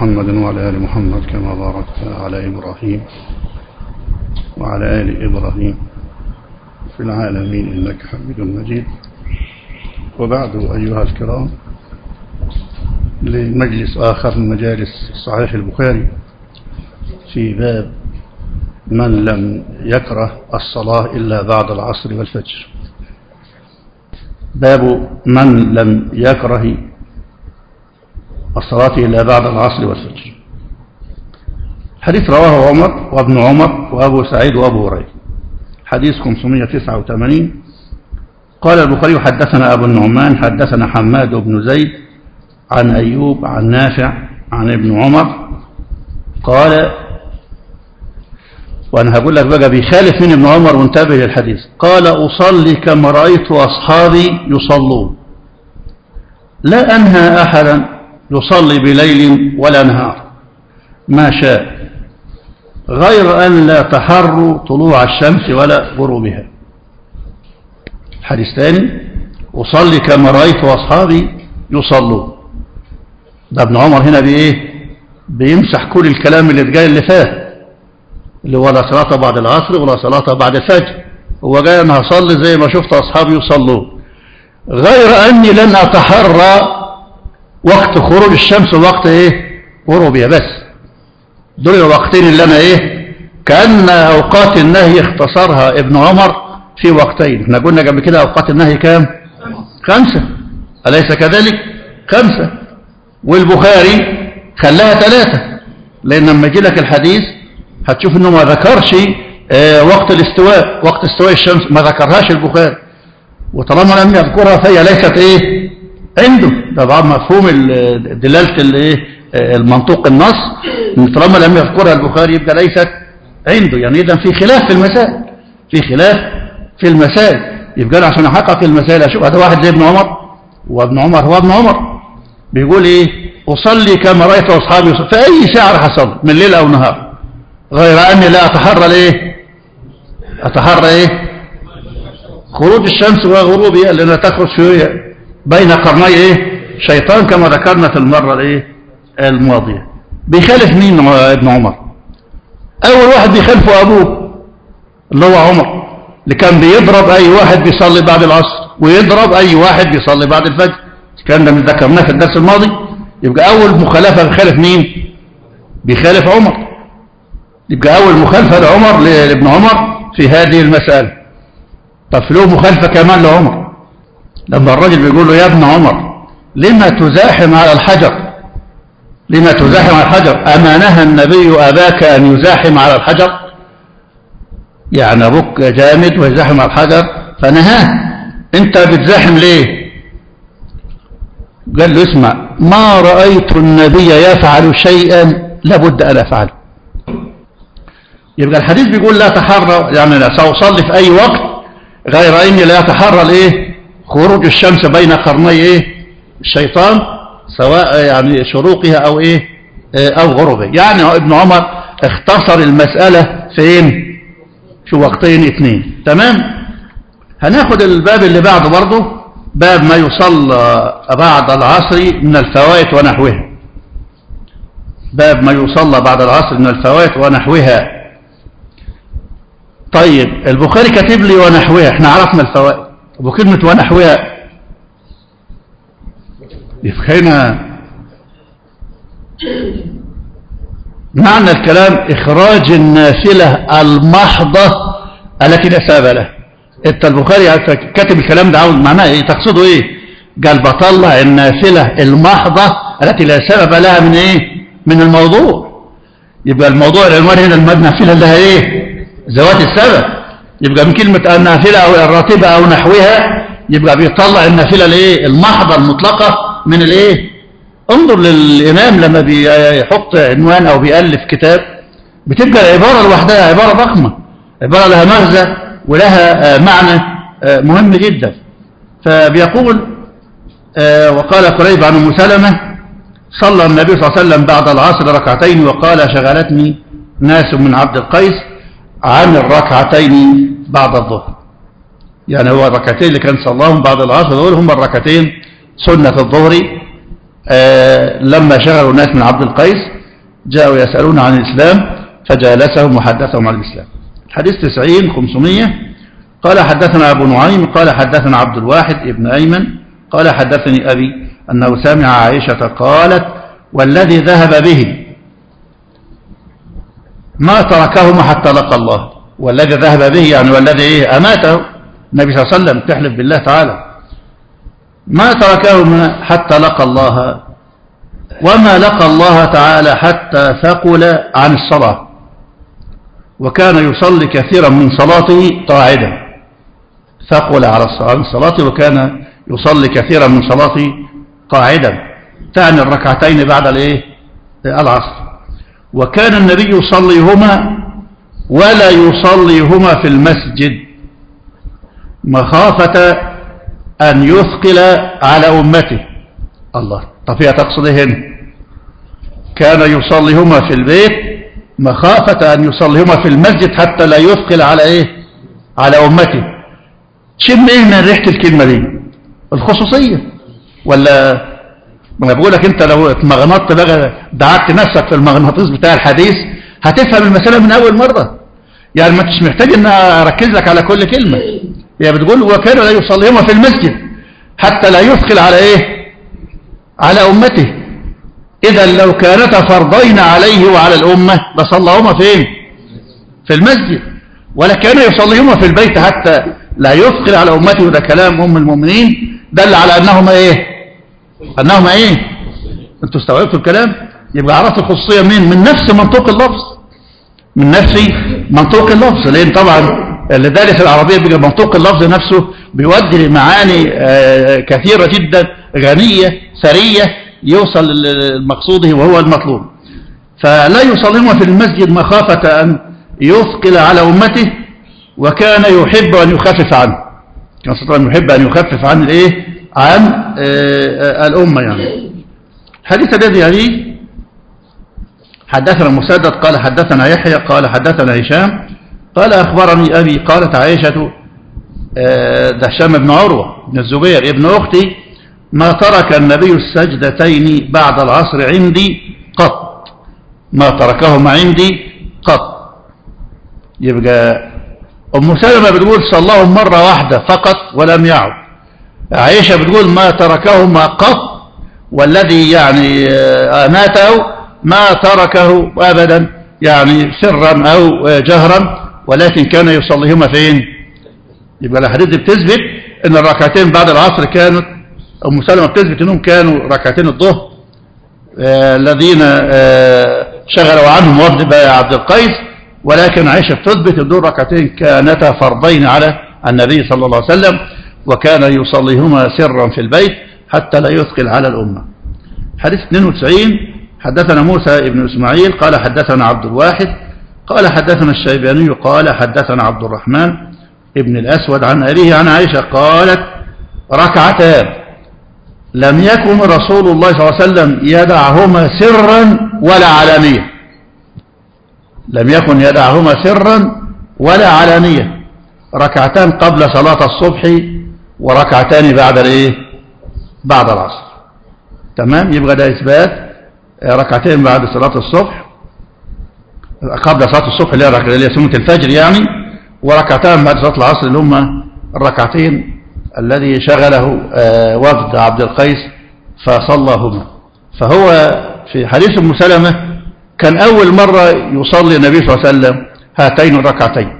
محمد وعلى آل محمد كما باركت على إبراهيم وعلى آل إبراهيم في العالمين إنك حميد مجيد. وبعد أيها الكرام لمجلس آخر من مجالس صحيح البخاري في باب من لم يكره الصلاة إلا بعد العصر والفجر. باب من لم يكره الصلاة إلا بعد العصر والفجر. حديث رواه عمر وابن عمر وأبو سعيد وأبو هريرة. حديث 589 قال البخاري حدثنا أبو النعمان حدثنا حماد بن زيد عن أيوب عن نافع عن ابن عمر. قال وأنا هقول لك بقى بيخالف من ابن عمر وانتبه للحديث. قال أصلي كما رأيت أصحابي يصلون. لا أنهى أحدا يصلي بليل ولا نهار. ما شاء. غير أن لا تحروا طلوع الشمس ولا غروبها. حديث ثاني. أصلي كما رأيت أصحابي يصلون. ده ابن عمر هنا بإيه؟ بيمسح كل الكلام اللي اتقال اللي فات. اللي هو لا صلاة بعد العصر ولا صلاة بعد الفجر. هو جاي أنا هصلي زي ما شفت أصحابي يصلون. غير أني لن أتحرى وقت خروج الشمس ووقت إيه؟ غروبها بس. دول الوقتين اللي أنا إيه؟ كأن أوقات النهي اختصرها ابن عمر في وقتين. إحنا قلنا قبل كده أوقات النهي كام؟ خمسة. أليس كذلك؟ خمسة. والبخاري خلاها ثلاثة. لأن لما يجي لك الحديث هتشوف إنه ما ذكرش آه وقت الاستواء وقت استواء الشمس. ما ذكرهاش البخاري. وطالما لم يذكرها فهي ليست إيه؟ عنده. طبعا مفهوم دلالة الايه المنطوق النص. طالما لم يذكرها البخاري يبقى ليست عنده. يعني اذا في خلاف في المسائل. في خلاف في المسائل. يبقى أنا عشان أحقق المسائل أشوف. هذا واحد زي ابن عمر. وابن عمر هو ابن عمر. بيقول إيه؟ أصلي كما رأيت أصحابي في أي ساعه راح اصلي من ليل أو نهار. غير أني لا أتحرى ليه؟ أتحرى إيه؟ خروج الشمس وغروبها لأنها تخرج في بين قرني إيه؟ شيطان كما ذكرنا في المرة الإيه؟ الماضية. بيخالف مين ابن عمر؟ أول واحد بيخالفه أبوه اللي هو عمر اللي كان بيضرب أي واحد بيصلي بعد العصر ويضرب أي واحد بيصلي بعد الفجر. كان ده ذكرناه في الدرس الماضي. يبقى أول مخالفة بيخالف مين؟ بيخالف عمر. يبقى أول مخالفة لعمر لابن عمر في هذه المسألة. طب له مخالفة كمان لعمر. لما الرجل بيقول له يا ابن عمر لما تزاحم على الحجر؟ لما تزاحم على الحجر؟ أما نهى النبي أباك أن يزاحم على الحجر؟ يعني أبوك جامد ويزاحم على الحجر فنهاه أنت بتزاحم ليه؟ قال له اسمع ما رأيت النبي يفعل شيئا لابد أن أفعله. يبقى الحديث بيقول لا تحرى يعني سأصلي في أي وقت غير أني لا أتحرى الإيه خروج الشمس بين قرني إيه؟ الشيطان سواء يعني شروقها أو إيه؟ أو غروبها. يعني ابن عمر اختصر المسألة فين؟ في وقتين اثنين. تمام؟ هناخد الباب اللي بعده برضه باب ما يصلى بعد العصر من الفوائت ونحوها. باب ما يصلى بعد العصر من الفوائت ونحوها. طيب البخاري كاتب لي ونحوها إحنا عرفنا الفوائد. أبو كلمة ونحوها يبقى معنى الكلام إخراج النافلة المحضة التي لا سبب لها إنت البخاري كاتب الكلام ده عاوز معناه إيه؟ تقصده إيه؟ قال بطلع النافلة المحضة التي لا سبب لها من إيه؟ من الموضوع. يبقى الموضوع العنوان هنا النافلة لها إيه؟ ذوات السبب. يبقى من كلمة النافلة أو الراتبة أو نحوها يبقى بيطلع النافلة الايه المحضة المطلقة من الإيه؟ انظر للإمام لما بيحط عنوان أو بيألف كتاب بتبقى العبارة لوحدها عبارة ضخمة عبارة لها مغزى ولها معنى مهم جدا. فبيقول وقال قريب عن أم سلمة صلى النبي صلى الله عليه وسلم بعد العصر ركعتين وقال شغلتني ناس من عبد القيس عن الركعتين بعد الظهر. يعني هو الركعتين اللي كان صلاهم بعد العصر دول هم الركعتين سنة الظهر. آه لما شغلوا الناس من عبد القيس جاءوا يسألون عن الإسلام فجالسهم وحدثهم عن الإسلام. حديث 90 500 قال حدثنا أبو نعيم قال حدثنا عبد الواحد ابن أيمن قال حدثني أبي أنه سمع عائشة قالت والذي ذهب به ما تركهما حتى لقى الله. والذي ذهب به يعني والذي إيه أماته النبي صلى الله عليه وسلم تحلف بالله تعالى. ما تركهما حتى لقى الله. وما لقى الله تعالى حتى ثقل عن الصلاة. وكان يصلي كثيرا من صلاته قاعدا. ثقل على الصلاة وكان يصلي كثيرا من صلاته قاعدا. تعني الركعتين بعد الإيه؟ العصر. وكان النبي يصليهما ولا يصليهما في المسجد. مخافة أن يثقل على أمته. الله. طب هي تقصد هنا كان يصليهما في البيت مخافة أن يصليهما في المسجد حتى لا يثقل على إيه؟ على أمته. شم إيه من ريحة الكلمة دي؟ الخصوصية. ولا ما بقول لك أنت لو اتمغنطت بقى دعكت نفسك في المغناطيس بتاع الحديث هتفهم المسألة من أول مرة. يعني ما انتش محتاج إن أركز لك على كل كلمة. هي بتقول وكانوا لا يصليهما في المسجد حتى لا يثقل على إيه؟ على أمته. إذا لو كانتا فرضين عليه وعلى الأمة لصلىهما فين؟ في المسجد. ولا كان يصليهما في البيت حتى لا يثقل على أمته. وده كلام أم المؤمنين دل على انهما إيه؟ انهما إيه؟ أنتوا استوعبتوا الكلام؟ يبقى عرفت الخصوصية مين من نفس منطوق اللفظ. من نفس منطوق اللفظ. لأن طبعا دارس العربية بيبقى منطوق اللفظ نفسه بيودي لمعاني كثيرة جدا. غنية ثرية يوصل لمقصوده وهو المطلوب. فلا يصليهما في المسجد مخافة أن يثقل على أمته وكان يحب أن يخفف عنه. كان يحب أن يخفف عن الإيه؟ عن الأمة يعني. حديث الذي يعني حدثنا مسدد قال حدثنا يحيى قال حدثنا هشام قال أخبرني أبي قالت عائشة ده هشام بن عروة بن الزبير ابن أختي ما ترك النبي السجدتين بعد العصر عندي قط. ما تركهما عندي قط. يبقى أم سلمة بتقول صلاهم مرة واحدة فقط ولم يعد. عائشة بتقول ما تركهما قط والذي يعني ماته ما تركه أبدا يعني سرا أو جهرا ولكن كان يصليهما فين؟ يبقى الحديث بتثبت إن الركعتين بعد العصر كانت أم سلمة بتثبت إنهم كانوا ركعتين الظهر. آه الذين آه شغلوا عنهم وفد عبد القيس ولكن عائشة بتثبت إن دول ركعتين كانتا فرضين على النبي صلى الله عليه وسلم. وكان يصليهما سرا في البيت حتى لا يثقل على الأمة. حديث 92 حدثنا موسى بن إسماعيل قال حدثنا عبد الواحد قال حدثنا الشيباني قال حدثنا عبد الرحمن ابن الأسود عن أبيه عن عائشة قالت ركعتان لم يكن رسول الله صلى الله عليه وسلم يدعهما سرا ولا علانية. لم يكن يدعهما سرا ولا علانية. ركعتان قبل صلاة الصبح وركعتان بعد الإيه؟ بعد العصر. تمام؟ يبقى ده إثبات ركعتين بعد صلاة الصبح قبل صلاة الصبح اللي هي سنة الفجر يعني وركعتان بعد صلاة العصر اللي هم الركعتين الذي شغله وفد عبد القيس فصلىهما فهو في حديث أم سلمة كان أول مرة يصلي النبي صلى الله عليه وسلم هاتين الركعتين.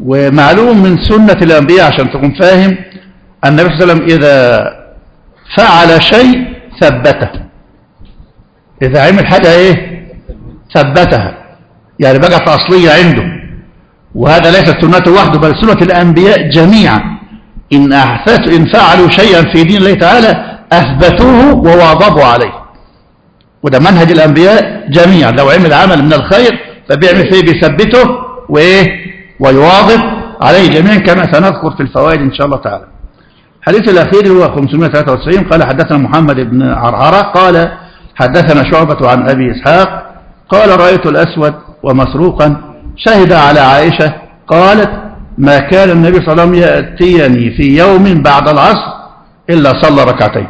ومعلوم من سنة الأنبياء عشان تكون فاهم النبي صلى الله عليه وسلم إذا فعل شيء ثبته. إذا عمل حاجة إيه؟ ثبتها. يعني بقت أصلية عنده. وهذا ليس سنته وحده بل سنة الأنبياء جميعا. إن, أحثت إن فعلوا شيئا في دين الله تعالى أثبتوه وواظبوا عليه. وده منهج الأنبياء جميعا. لو عمل عمل من الخير فبيعمل فيه بيثبته وإيه؟ ويواظب عليه جميعا كما سنذكر في الفوائد إن شاء الله تعالى. الحديث الأخير هو 593 قال حدثنا محمد بن عرعرة قال حدثنا شعبة عن أبي إسحاق قال رأيت الأسود ومسروقا شهد على عائشة قالت ما كان النبي صلى الله عليه وسلم يأتيني في يوم بعد العصر إلا صلى ركعتين.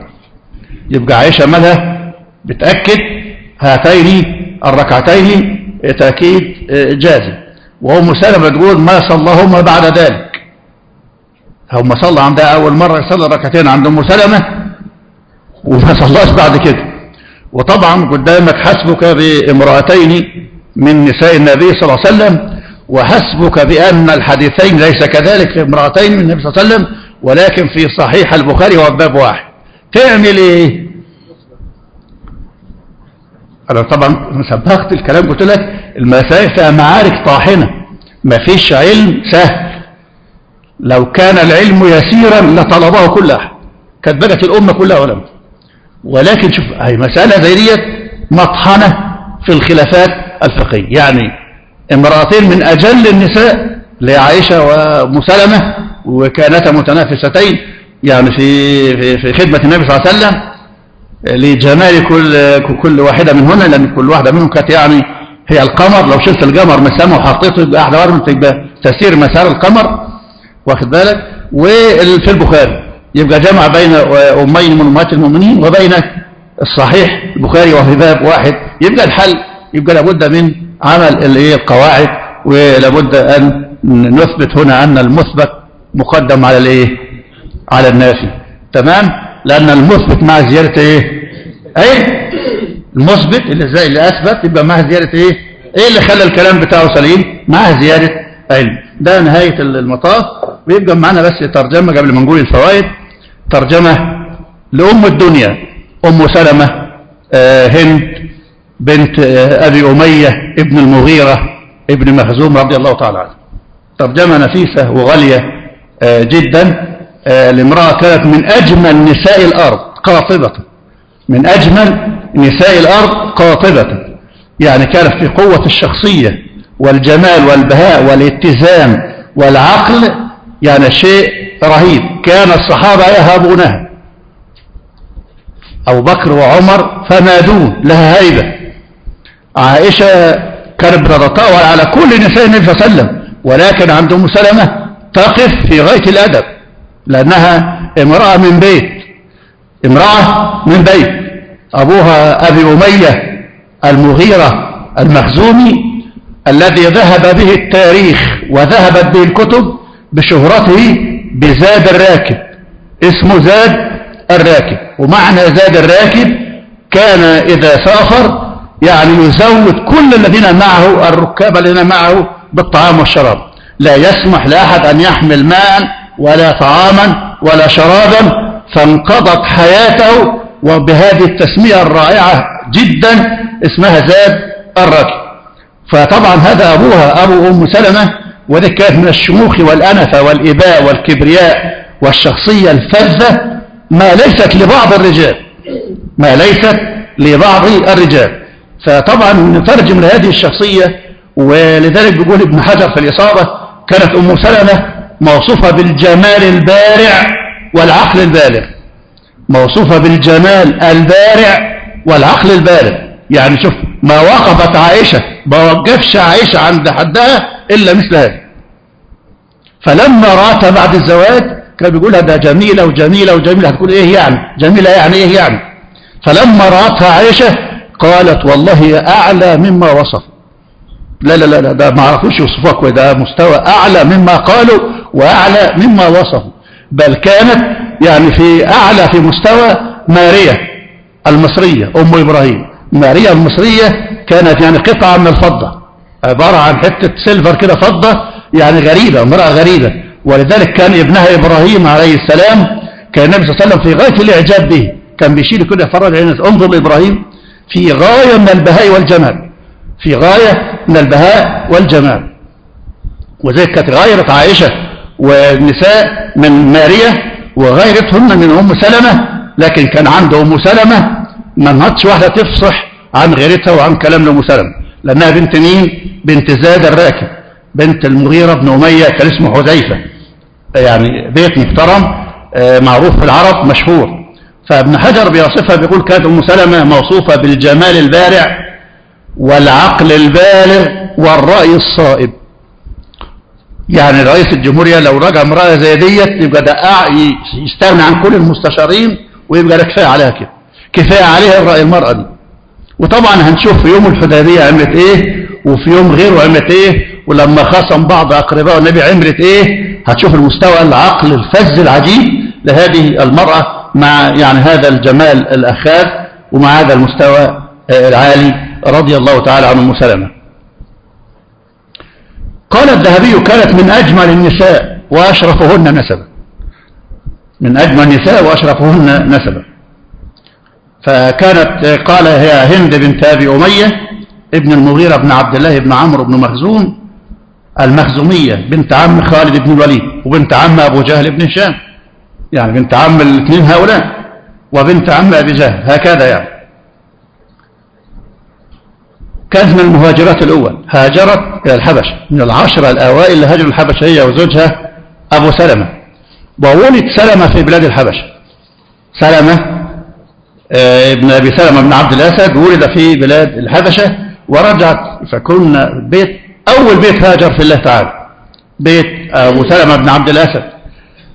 يبقى عائشة مالها بتأكد هاتين الركعتين تأكيد جازم. وأم سلمة تقول ما صلىهما بعد ذلك. هم صلى عندها أول مرة يصلي ركعتين عند أم سلمة وما صلاش بعد كده. وطبعا قدامك حسبك بامرأتين من نساء النبي صلى الله عليه وسلم وحسبك بأن الحديثين ليس كذلك في امرأتين من النبي صلى الله عليه وسلم ولكن في صحيح البخاري وباب واحد. تعمل إيه؟ أنا طبعا سبقت الكلام قلت لك المسائل فيها معارك طاحنة. ما فيش علم سهل. لو كان العلم يسيرا لطلبه كل أحد. كانت بقت الأمة كلها علماء ولكن شوف هي مسألة زي ديت مطحنة في الخلافات الفقهية. يعني امرأتين من أجل النساء لعائشة وام سلمه وكانتا متنافستين. يعني في في خدمة النبي صلى الله عليه وسلم لجمال كل كل واحدة منهن لأن كل واحدة منهم كانت يعني هي القمر. لو شلت القمر السماء وحطيته يبقى أحلى واحدة تبقى تسير مسار القمر. واخد بالك؟ وفي البخاري يبقى جمع بين أمين من أمهات المؤمنين وبين الصحيح البخاري وفي باب واحد. يبقى الحل يبقى لابد من عمل الايه القواعد ولابد أن نثبت هنا أن المثبت مقدم على الإيه؟ على النافي. تمام؟ لأن المثبت مع زيادة إيه؟ إيه؟ المثبت اللي زي اللي أثبت يبقى مع زيادة إيه؟ إيه اللي خلى الكلام بتاعه سليم؟ مع زيادة علم. ده نهاية المطاف. ويبقى معنا بس ترجمة قبل ما نقول الفوائد. ترجمة لأم الدنيا. أم سلمة آه هند بنت آه أبي أمية ابن المغيرة ابن مخزوم رضي الله تعالى عنه. ترجمة نفيسة وغالية آه جدا. لامرأة كانت من أجمل نساء الأرض قاطبة. من أجمل نساء الأرض قاطبة. يعني كانت في قوة الشخصية والجمال والبهاء والاتزان والعقل يعني شيء رهيب. كان الصحابة يهابونها. أبو بكر وعمر فنادون لها هيبة. عائشة كانت بتتطاول على كل نساء النبي صلى الله عليه وسلم ولكن عند أم سلمة تقف في غاية الأدب. لأنها امرأة من بيت امرأة من بيت. أبوها أبي أمية المغيرة المخزومي الذي ذهب به التاريخ وذهبت به الكتب بشهرته بزاد الراكب. اسمه زاد الراكب. ومعنى زاد الراكب كان إذا سافر يعني يزود كل الذين معه الركاب الذين معه بالطعام والشراب. لا يسمح لأحد أن يحمل ماء ولا طعاما ولا شرابا فانقضت حياته. وبهذه التسمية الرائعة جدا اسمها زاد الراكب فطبعا هذا أبوها أبو أم سلمة وذلك كانت من الشموخ والأنفة والإباء والكبرياء والشخصية الفذة ما ليست لبعض الرجال ما ليست لبعض الرجال. فطبعا نترجم لهذه الشخصية ولذلك بيقول ابن حجر في الإصابة كانت أم سلمة موصوفة بالجمال البارع والعقل البالغ موصوفة بالجمال البارع والعقل البالغ يعني شوف ما وقفت عائشة ما وقفش عائشة عند حدها إلا مثل هذا فلما رأتها بعد الزواج كان بيقولها ده جميلة وجميلة وجميلة. هتقول إيه يعني؟ جميلة يعني إيه يعني؟ فلما رأتها عائشة قالت والله أعلى مما وصف. لا لا لا ده ما عرفوش يوصفوها ده مستوى أعلى مما قالوا. وأعلى مما وصفوا بل كانت يعني في أعلى في مستوى ماريا المصرية أم إبراهيم. ماريا المصرية كانت يعني قطعة من الفضة. عبارة عن حتة سيلفر كده فضة يعني غريبة امرأة غريبة. ولذلك كان ابنها إبراهيم عليه السلام كان النبي صلى الله عليه وسلم في غاية الإعجاب به. كان بيشيل كده يفرج عينه انظر لإبراهيم في غاية من البهاء والجمال. في غاية من البهاء والجمال. وذلك كانت غايرة عائشة والنساء من ماريا وغيرتهن من أم سلمة لكن كان عند أم سلمة ما نهضش واحدة تفصح عن غيرتها وعن كلام أم سلمة. لأنها بنت مين؟ بنت زاد الراكب بنت المغيرة بن أمية كان اسمه حذيفة. يعني بيت محترم معروف في العرب مشهور. فابن حجر بيصفها بيقول كانت أم سلمة موصوفة بالجمال البارع والعقل البالغ والرأي الصائب. يعني رئيس الجمهورية لو رجع امرأة زي ديت يبقى ده يستغنى عن كل المستشارين ويبقى ده كفاية عليها كده. كفاية عليها رأي المرأة دي. وطبعا هنشوف في يوم الحديبية عملت إيه وفي يوم غيره عملت إيه ولما خصم بعض أقرباء النبي عملت إيه هتشوف المستوى العقل الفز العجيب لهذه المرأة مع يعني هذا الجمال الأخاذ ومع هذا المستوى العالي رضي الله تعالى عن أم سلمة قال الذهبي كانت من أجمل النساء وأشرفهن نسبا. من أجمل النساء وأشرفهن نسبا. فكانت قال هي هند بنت أبي أمية ابن المغيرة بن عبد الله بن عمرو بن مخزوم المخزومية بنت عم خالد بن الوليد وبنت عم أبو جهل بن هشام. يعني بنت عم الاثنين هؤلاء وبنت عم أبي جهل هكذا يعني. كانت من المهاجرات الأول. هاجرت إلى الحبشة. من العشرة الأوائل اللي هاجروا الحبشة هي وزوجها أبو سلمة. وولد سلمة في بلاد الحبشة. سلمة آه، ابن أبي سلمة بن عبد الأسد ولد في بلاد الحبشة ورجعت. فكنا بيت أول بيت هاجر في الله تعالى. بيت أبو سلمة بن عبد الأسد.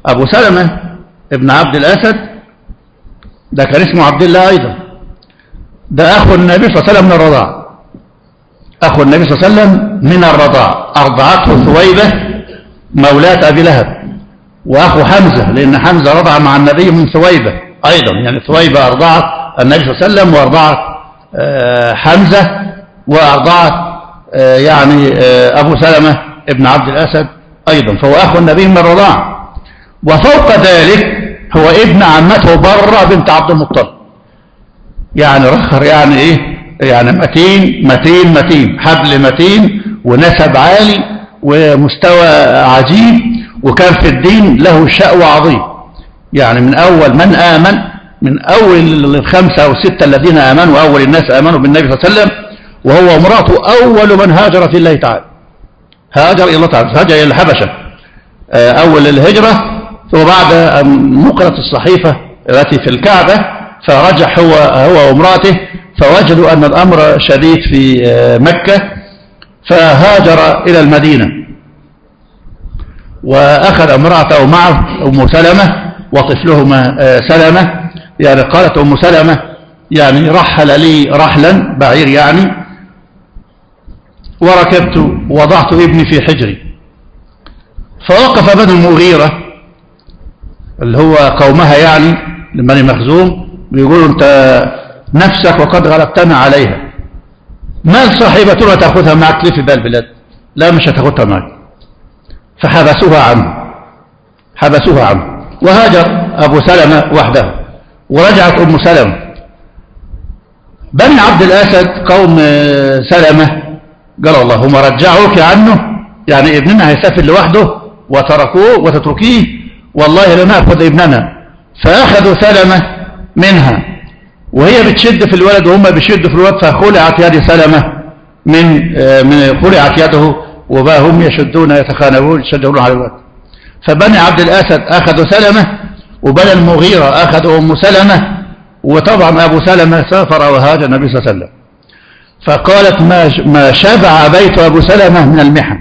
أبو سلمة ابن عبد الأسد ده كان اسمه عبد الله أيضا. ده أخو النبي صلى الله عليه وسلم من الرضاع. أخو النبي صلى الله عليه وسلم من الرضاع. أرضعته ثويبة مولاة أبي لهب وأخو حمزة لأن حمزة رضع مع النبي من ثويبة أيضا. يعني ثويبة أرضعت النبي صلى الله عليه وسلم وأرضعت آه، حمزة وأرضعت آه، يعني آه، أبو سلمة ابن عبد الأسد أيضا. فهو أخو النبي من الرضاع. وفوق ذلك هو ابن عمته برة بنت عبد المطلب. يعني رخر يعني إيه؟ يعني متين متين متين. حبل متين ونسب عالي ومستوى عجيب وكان في الدين له شأو عظيم. يعني من أول من آمن من أول الخمسة أو ستة الذين آمنوا أول الناس آمنوا بالنبي صلى الله عليه وسلم وهو امرأته أول من هاجر في الله تعالى. هاجر إلى الله تعالى هاجر إلى الحبشة. آه، أول الهجرة وبعد أن نقلت الصحيفة التي في الكعبة فرجع هو هو وامرأته فوجدوا أن الأمر شديد في آه، مكة فهاجر إلى المدينة. وأخذ امرأته معه أم سلمة وطفلهما آه، سلمة. يعني قالت أم سلمة يعني رحل لي رحلا بعير يعني. وركبت وضعت ابني في حجري. فوقف بنو المغيرة اللي هو قومها يعني لبني مخزوم بيقولوا أنت نفسك وقد غلبتنا عليها. مال صاحبتنا تأخذها معك؟ ليه في بال البلاد لا مش هتاخدها معك فحبسوها عنه. حبسوها عنه. وهاجر أبو سلمة وحده. ورجعت أم سلمة. بني عبد الأسد قوم سلمة. قالوا اللهم رجعوك عنه. يعني ابننا هيسافر لوحده وتركوه وتتركيه. والله لنأخذ ابننا. فأخذوا سلمة منها. وهي بتشد في الولد وهم بيشدوا في الولد فخلعت يد سلمة من من خلعت يده وبقى هم يشدون يتخانقون يشدون على الولد. فبني عبد الأسد أخذوا سلمة وبني المغيرة أخذوا أم سلمة وطبعا أبو سلمة سافر وهاجر النبي صلى الله عليه وسلم. فقالت ما ما شبع بيت أبو سلمة من المحن.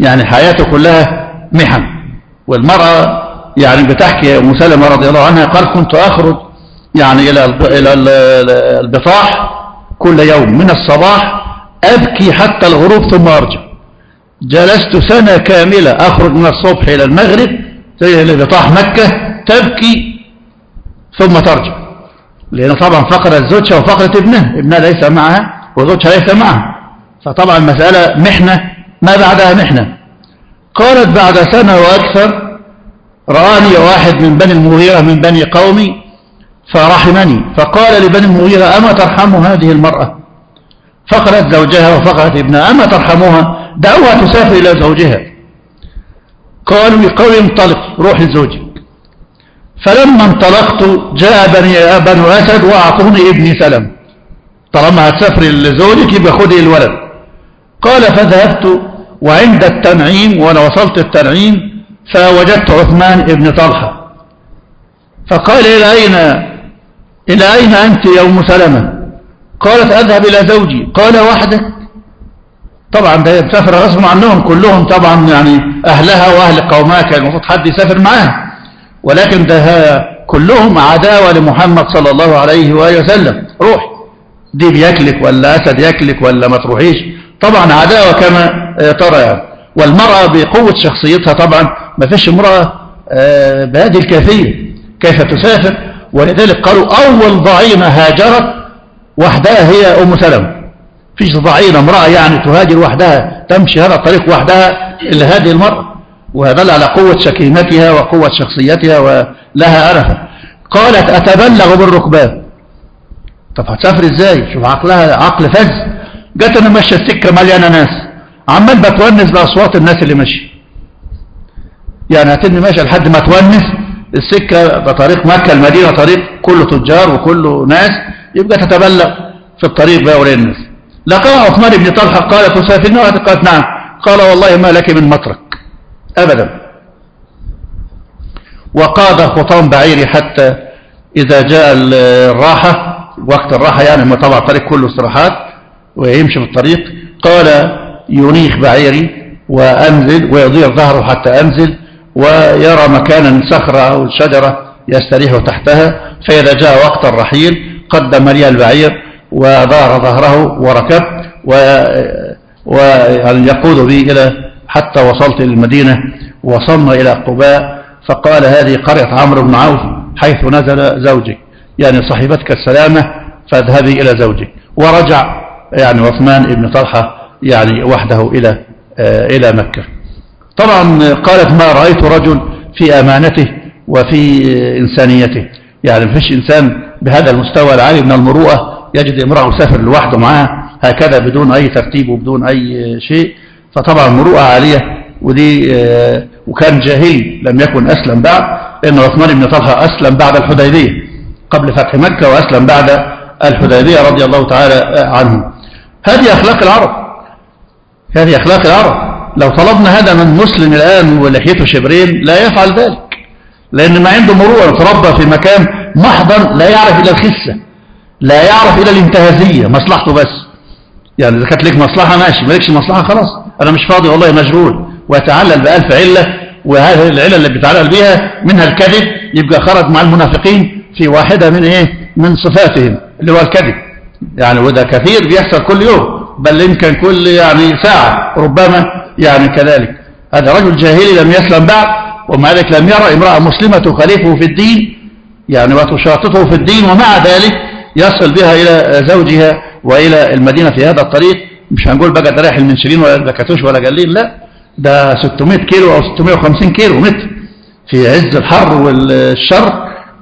يعني حياته كلها محن. والمرأة يعني بتحكي أم سلمة رضي الله عنها قال كنت أخرج يعني إلى إلى البطاح كل يوم. من الصباح أبكي حتى الغروب ثم أرجع. جلست سنة كاملة أخرج من الصبح إلى المغرب لبطاح مكة تبكي ثم ترجع. لأن طبعا فقرت زوجها وفقرت ابنها ابنها ليس معها وزوجها ليس معها. فطبعا المسألة محنة ما بعدها محنة؟ قالت بعد سنة وأكثر رآني واحد من بني المغيرة من بني قومي فرحمني. فقال لبني المغيرة أما ترحم هذه المرأة؟ فقرت زوجها وفقرت ابنها. أما ترحموها؟ دعوها تسافر إلى زوجها. قالوا لقوم انطلق روح لزوجك. فلما انطلقت جاء بني بنو أسد وأعطوني ابني سلم. طالما هتسافر لزوجك يبقى الولد. قال فذهبت وعند التنعيم وأنا وصلت التنعيم فوجدت عثمان ابن طلحة. فقال إلى أين إلى أين أنت يا أم سلمة. قالت أذهب إلى زوجي. قال وحدك. طبعا ده يسافر غصب عنهم كلهم طبعا يعني أهلها وأهل قومها كان المفروض حد يسافر معاها ولكن ده كلهم عداوة لمحمد صلى الله عليه وآله وسلم. روح. دي بياكلك ولا أسد ياكلك ولا ما تروحيش. طبعا عداوة كما ترى. يعني والمرأة بقوة شخصيتها طبعا ما فيش امرأة بهذه الكيفية. كيف تسافر؟ ولذلك قالوا أول ضعينة هاجرت وحدها هي أم سلمة. فيش ضعينة امرأة يعني تهاجر وحدها تمشي هذا الطريق وحدها إلا هذه المرأة. وهذا على قوة شكيمتها وقوة شخصيتها ولها أنفة قالت أتبلغ بالركبان. طب هتسافر إزاي؟ شوف عقلها عقل فز جت أنا ماشيه السكه مليانة ناس. عمال بتونس بأصوات الناس اللي ماشيه يعني هتني ماشيه لحد ما تونس. السكة ده طريق مكة المدينة طريق كله تجار وكله ناس يبقى تتبلغ في الطريق بقى ولين الناس. لقاها عثمان بن طلحة قال تسافرين قالت نعم. قال والله ما لك من مترك. ابدا. وقاد خطام بعيري حتى إذا جاء الراحة وقت الراحة يعني طبعا الطريق كله استراحات ويمشي في الطريق قال ينيخ بعيري وأنزل ويضير ظهره حتى أنزل. ويرى مكانا صخرة أو شجرة يستريح تحتها فإذا جاء وقت الرحيل قدم لي البعير ودار ظهره وركب ويقود بي إلى حتى وصلت إلى المدينة وصلنا إلى قباء فقال هذه قرية عمرو بن عوف حيث نزل زوجي. يعني صاحبتك السلامة فاذهبي إلى زوجك. ورجع يعني عثمان بن طلحة يعني وحده إلى إلى مكة. طبعا قالت ما رأيت رجل في أمانته وفي إنسانيته. يعني فيش إنسان بهذا المستوى العالي من المروءة يجد امرأة مسافر لوحده معاه هكذا بدون أي ترتيب وبدون أي شيء. فطبعا مروءة عالية ودي وكان جاهلي لم يكن أسلم بعد لأن عثمان بن طلحة أسلم بعد الحديبية قبل فتح مكة وأسلم بعد الحديبية رضي الله تعالى عنه. هذه أخلاق العرب. هذه أخلاق العرب. لو طلبنا هذا من مسلم الآن ولحيته شبرين لا يفعل ذلك. لأن ما عنده مروءة تربى في مكان محضا لا يعرف إلى الخسة لا يعرف إلى الانتهازية مصلحته بس. يعني إذا كانت لك مصلحة ماشي مالكش مصلحة خلاص. أنا مش فاضي والله مشغول. ويتعلل بألف علة وهذه العلة اللي بيتعلل بها منها الكذب. يبقى خرج مع المنافقين في واحدة من إيه؟ من صفاتهم اللي هو الكذب. يعني وده كثير بيحصل كل يوم. بل يمكن كل يعني ساعة ربما يعني كذلك. هذا رجل جاهلي لم يسلم بعد ومع ذلك لم يرى امرأة مسلمة تخالفه في الدين يعني وتشاططه في الدين ومع ذلك يصل بها إلى زوجها وإلى المدينة في هذا الطريق. مش هنقول بقى ده المنشرين ولا البكاتوش ولا قليل لا ده 600 كيلو أو 650 كيلو متر في عز الحر والشر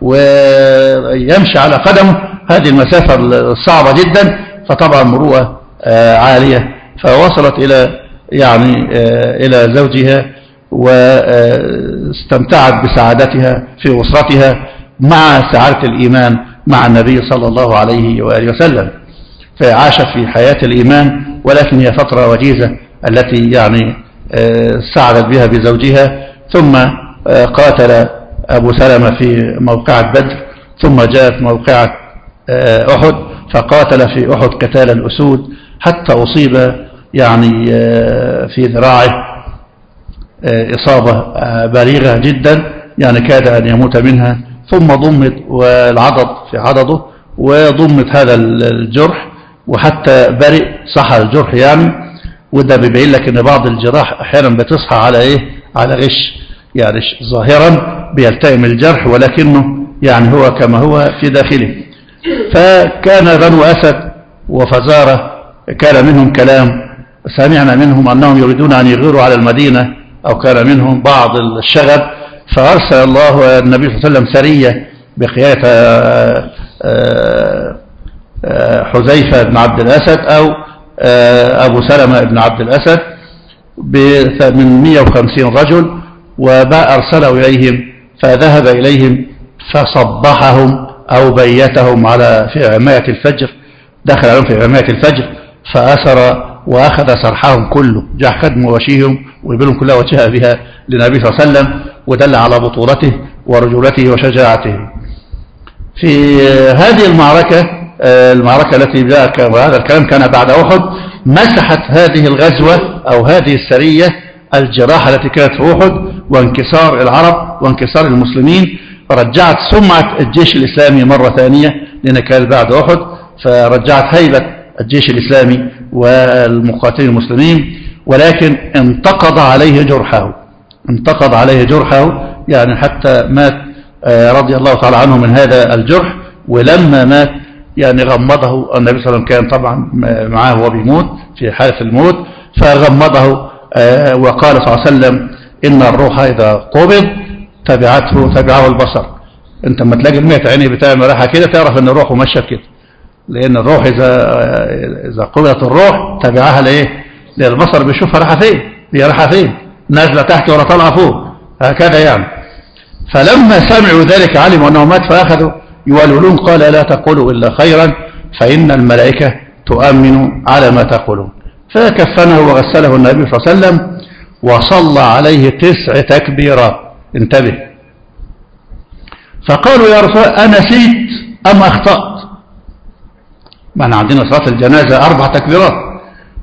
ويمشي على قدمه. هذه المسافة الصعبة جدا. فطبعا مروءة عالية فوصلت إلى يعني إلى زوجها واستمتعت بسعادتها في أسرتها مع سعادة الإيمان مع النبي صلى الله عليه وآله وسلم. فعاشت في حياة الإيمان ولكن هي فترة وجيزة التي يعني سعدت بها بزوجها. ثم قاتل أبو سلمة في موقعة بدر ثم جاءت موقعة أحد فقاتل في أحد قتال الأسود. حتى أصيب يعني في ذراعه إصابة بالغة جدا يعني كاد أن يموت منها. ثم ضمت والعضد في عضده وضمت هذا الجرح وحتى برئ صح الجرح يعني. وده بيبين لك إن بعض الجراح أحيانا بتصحى على إيه؟ على غش يعني ظاهرا بيلتئم الجرح ولكنه يعني هو كما هو في داخله. فكان بنو أسد وفزارة كان منهم كلام سمعنا منهم أنهم يريدون أن يغيروا على المدينة أو كان منهم بعض الشغب فأرسل الله النبي صلى الله عليه وسلم سرية بقيادة حذيفة بن عبد الأسد أو أبو سلمة بن عبد الأسد من 150 رجل وأرسله إليهم فذهب إليهم فصبحهم أو بيتهم على في عماية الفجر دخل عليهم في عماية الفجر. فأسر وأخذ سرحهم كله خد مواشيهم ويبلهم كلها وجهها بها للنبي صلى الله عليه وسلم ودل على بطولته ورجولته وشجاعته. في هذه المعركة المعركة التي جاء وهذا الكلام كان بعد أحد مسحت هذه الغزوة أو هذه السرية الجراحة التي كانت في أحد وانكسار العرب وانكسار المسلمين رجعت سمعة الجيش الإسلامي مرة ثانية لأن كان بعد أحد فرجعت هيبة الجيش الإسلامي والمقاتلين المسلمين ولكن انتقض عليه جرحه. انتقض عليه جرحه يعني حتى مات آه، رضي الله تعالى عنه من هذا الجرح. ولما مات يعني غمضه النبي صلى الله عليه وسلم كان طبعا معاه وهو بيموت في حالة الموت فغمضه آه، وقال صلى الله عليه وسلم إن الروح إذا قبض تبعته تبعه البصر. أنت لما تلاقي الميت عيني بتعمل راحة كده تعرف إن الروح مشت كده لأن الروح إذا إذا قبضت الروح تبعها لإيه؟ للبصر بيشوفها راحة فين؟ هي راحة فين؟ نازلة تحت ولا طالعة فوق. هكذا يعني. فلما سمعوا ذلك علموا انه مات فأخذوا. يولولون قال لا تقولوا إلا خيرا فإن الملائكة تؤمن على ما تقولون. فكفنه وغسله النبي صلى الله عليه وسلم وصلى عليه تسع تكبيرات. انتبه. فقالوا يا رسول أنسيت أم أخطأت؟ معنى عندنا صلاة الجنازة أربع تكبيرات.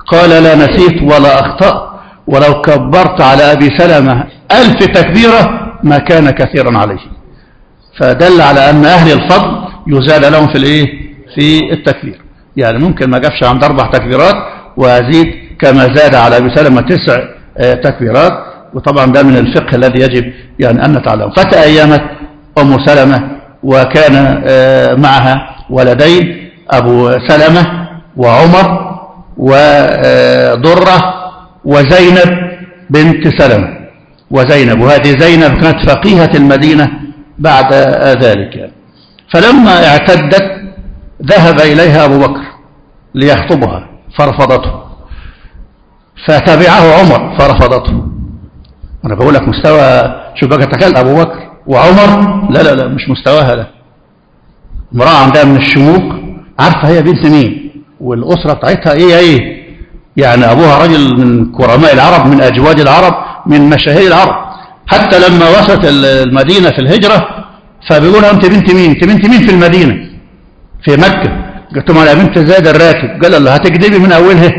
قال لا نسيت ولا أخطأت ولو كبرت على أبي سلمة ألف تكبيرة ما كان كثيرا عليه. فدل على أن أهل الفضل يزاد لهم في الإيه؟ في التكبير. يعني ممكن ما جابش عند أربع تكبيرات وأزيد كما زاد على أبي سلمة تسع آه، تكبيرات. وطبعا ده من الفقه الذي يجب يعني أن نتعلم. فتأيمت أم سلمة وكان آه، معها ولدين أبو سلمة وعمر وضرة وزينب بنت سلمة. وزينب وهذه زينب كانت فقيهة المدينة بعد ذلك. فلما اعتدت ذهب إليها أبو بكر ليخطبها فرفضته. فتبعه عمر فرفضته. أنا بقول لك مستوى شو بقى تكال أبو بكر وعمر. لا لا لا مش مستواها لا امرأة عندها من الشموخ عارفة هي بنت مين؟ والأسرة بتاعتها إيه إيه؟ يعني أبوها رجل من كرماء العرب من أجواد العرب من مشاهير العرب. حتى لما وصلت المدينة في الهجرة فبيقول أنت بنت مين؟ أنت بنت مين في المدينة؟ في مكة. قلت له أنا بنت زاد الراتب. قال الله هتكذبي من أولها؟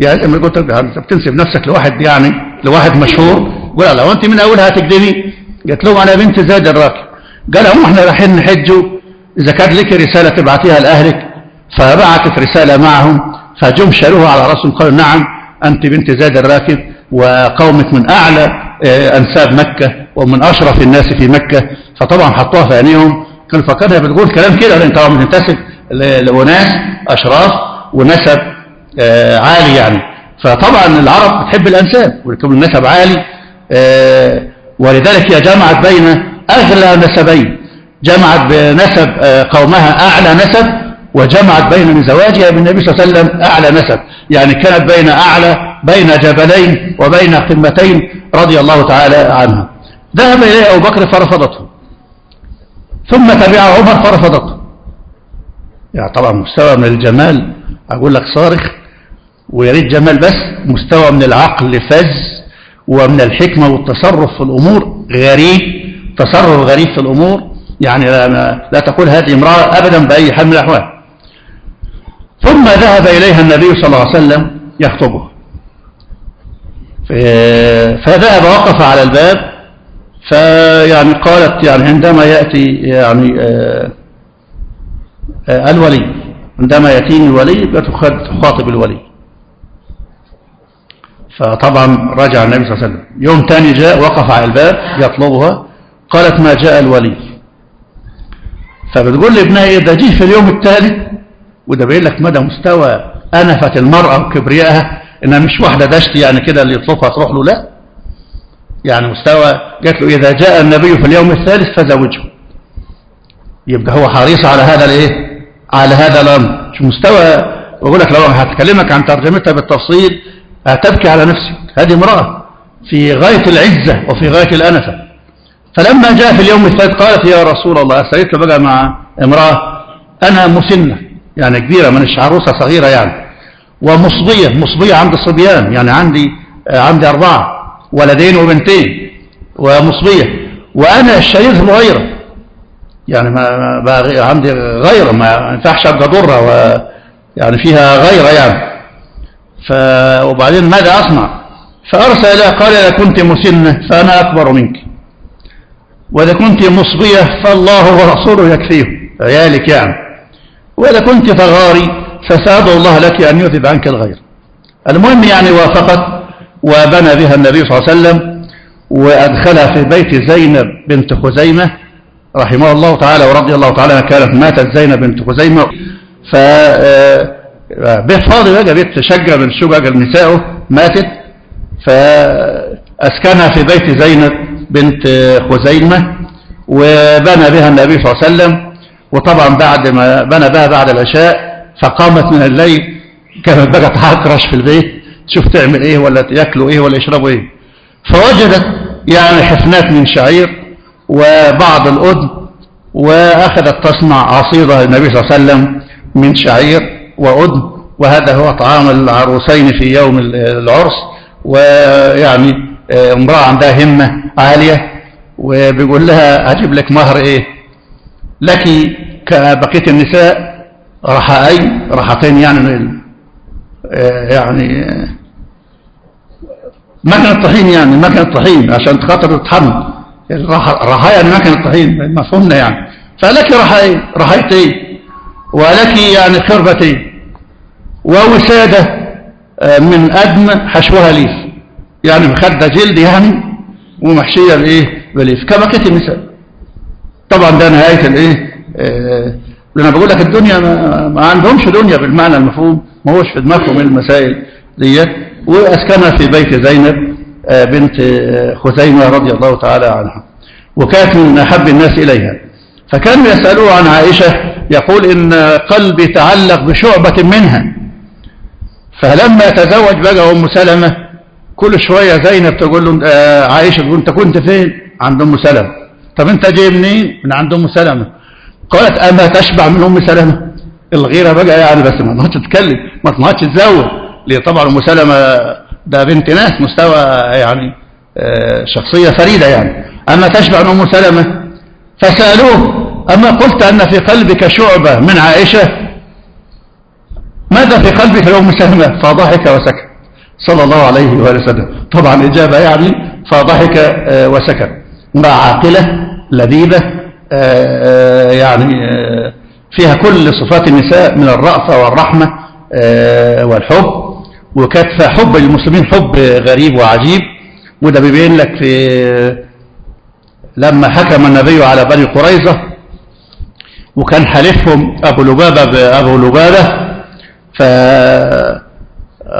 يعني لما قلت انت بتنسب نفسك لواحد يعني لواحد مشهور. قال لو أنت من أولها هتكذبي قالت له أنا بنت زاد الراكب قال لهم إحنا رايحين نحجوا. إذا كان لك رسالة تبعتيها لأهلك فبعثت رسالة معهم فجم شالوها على رأسهم قالوا نعم أنت بنت زاد الراكب وقومك من أعلى آه، أنساب مكة ومن أشرف الناس في مكة. فطبعا حطوها في عينيهم كانوا فكرنا بتقول كلام كده لأن طبعا بتنتسب لناس أشراف ونسب آه، عالي يعني. فطبعا العرب بتحب الأنساب ولكن النسب عالي آه، ولذلك هي جمعت بين أغلى نسبين. جمعت بنسب آه، قومها أعلى نسب وجمعت بين من زواجها بالنبي صلى الله عليه وسلم أعلى نسب. يعني كانت بين أعلى بين جبلين وبين قمتين رضي الله تعالى عنها. ذهب إليه أبو بكر فرفضته. ثم تبعه عمر فرفضته. يعني طبعا مستوى من الجمال أقول لك صارخ ويا ريت جمال بس مستوى من العقل فز ومن الحكمة والتصرف في الأمور غريب تصرف غريب في الأمور. يعني لا, لا تقول هذه امرأة أبدا بأي حال من الأحوال. ثم ذهب إليها النبي صلى الله عليه وسلم يخطبها. فذهب وقف على الباب فيعني قالت يعني عندما يأتي يعني آه، آه، الولي عندما يأتيني الولي تخاطب الولي. فطبعا رجع النبي صلى الله عليه وسلم. يوم تاني جاء وقف على الباب يطلبها قالت ما جاء الولي؟ فبتقول لابنها إيه؟ ده جه في اليوم الثالث وده بيقول لك مدى مستوى أنفة المرأة وكبريائها. إنها مش واحدة دشت يعني كده اللي يطلبها تروح له لا. يعني مستوى قالت له إذا جاء النبي في اليوم الثالث فزوجه. يبقى هو حريص على هذا الإيه؟ على هذا الأمر. مش مستوى بقول لك لو هتكلمك عن ترجمتها بالتفصيل تبكي على نفسك. هذه امرأة في غاية العزة وفي غاية الأنفة. فلما جاء في اليوم الثالث قالت يا رسول الله أسألت بقى مع امرأة أنا مسنة يعني كبيرة من عروسة صغيرة يعني ومصبية مصبية عند الصبيان يعني عندي عندي أربعة ولدين وبنتين ومصبية وأنا الشريف الغيرة يعني ما, ما عندي غيرة ما ينفعش أبقى ضرة يعني فيها غيرة يعني. ف... وبعدين ماذا أصنع؟ فأرسل إليها قال إذا كنت مسنة فأنا أكبر منك. وإذا كنت مصبية فالله ورسوله يكفيه. عيالك يعني. وإذا كنت تغاري فسأدعو الله لك أن يذهب عنك الغير. المهم يعني وافقت وبنى بها النبي صلى الله عليه وسلم وأدخلها في بيت زينب بنت خزيمة رحمه الله تعالى ورضي الله تعالى كانت ماتت زينب بنت خزيمة. ف بيت فاضي بقى بيت شجرة من شجر نسائه ماتت. فأسكنها في بيت زينب. بنت خزيمة وبنى بها النبي صلى الله عليه وسلم وطبعا بعد ما بنى بها بعد العشاء فقامت من الليل كانت بقى تهكرش في البيت تشوف تعمل إيه ولا يأكلوا إيه ولا يشربوا إيه. فوجدت يعني حفنات من شعير وبعض الأدم وأخذت تصنع عصيدة النبي صلى الله عليه وسلم من شعير وأدم وهذا هو طعام العروسين في يوم العرس ويعني امرأة عندها همة عالية وبيقول لها أجيب لك مهر إيه؟ لك كبقية النساء رحائين رحتين يعني يعني مكنة الطحين يعني مكنة الطحين عشان خاطر تتحمل الرحايا يعني مكنة الطحين مفهومنا يعني. فلك رحايين رحايتين ولك يعني خربتين ووسادة من أدم حشوها ليف يعني مخدة جلد يعني ومحشية بإيه؟ بليف. كبقية النساء. طبعا ده نهاية الإيه؟ آه لأنا بقول لك الدنيا ما, ما عندهمش دنيا بالمعنى المفهوم ما هوش في دماغهم المسائل ديت وأسكنها في بيت زينب آه بنت آه خزيمة رضي الله تعالى عنها وكانت من أحب الناس إليها. فكانوا يسألوه عن عائشة يقول إن قلبي تعلق بشعبة منها. فلما تزوج بقى أم سلمة كل شوية زينب تقول له آه عائشة تقول أنت كنت فين؟ عند أم سلمة. طب أنت جاي منين من عند أم سلمة. قالت أما تشبع من أم سلمة. الغيرة بقى يعني بس ما تطلعش تتكلم ما تطلعش تتزوج ليه؟ طبعا أم سلمة ده بنت ناس مستوى يعني آه شخصية فريدة يعني. أما تشبع من أم سلمة؟ فسألوه أما قلت أن في قلبك شعبة من عائشة؟ ماذا في قلبك لأم سلمة؟ فضحك وسكت. صلى الله عليه وآله وسلم. طبعا إجابة يعني فضحك آه وسكت. مع عاقلة لذيذة آه يعني آه فيها كل صفات النساء من الرأفة والرحمة والحب. وكانت حب المسلمين حب غريب وعجيب. وده بيبين لك في لما حكم النبي على بني قريظة وكان حلفهم أبو لبابة بأبو لبابة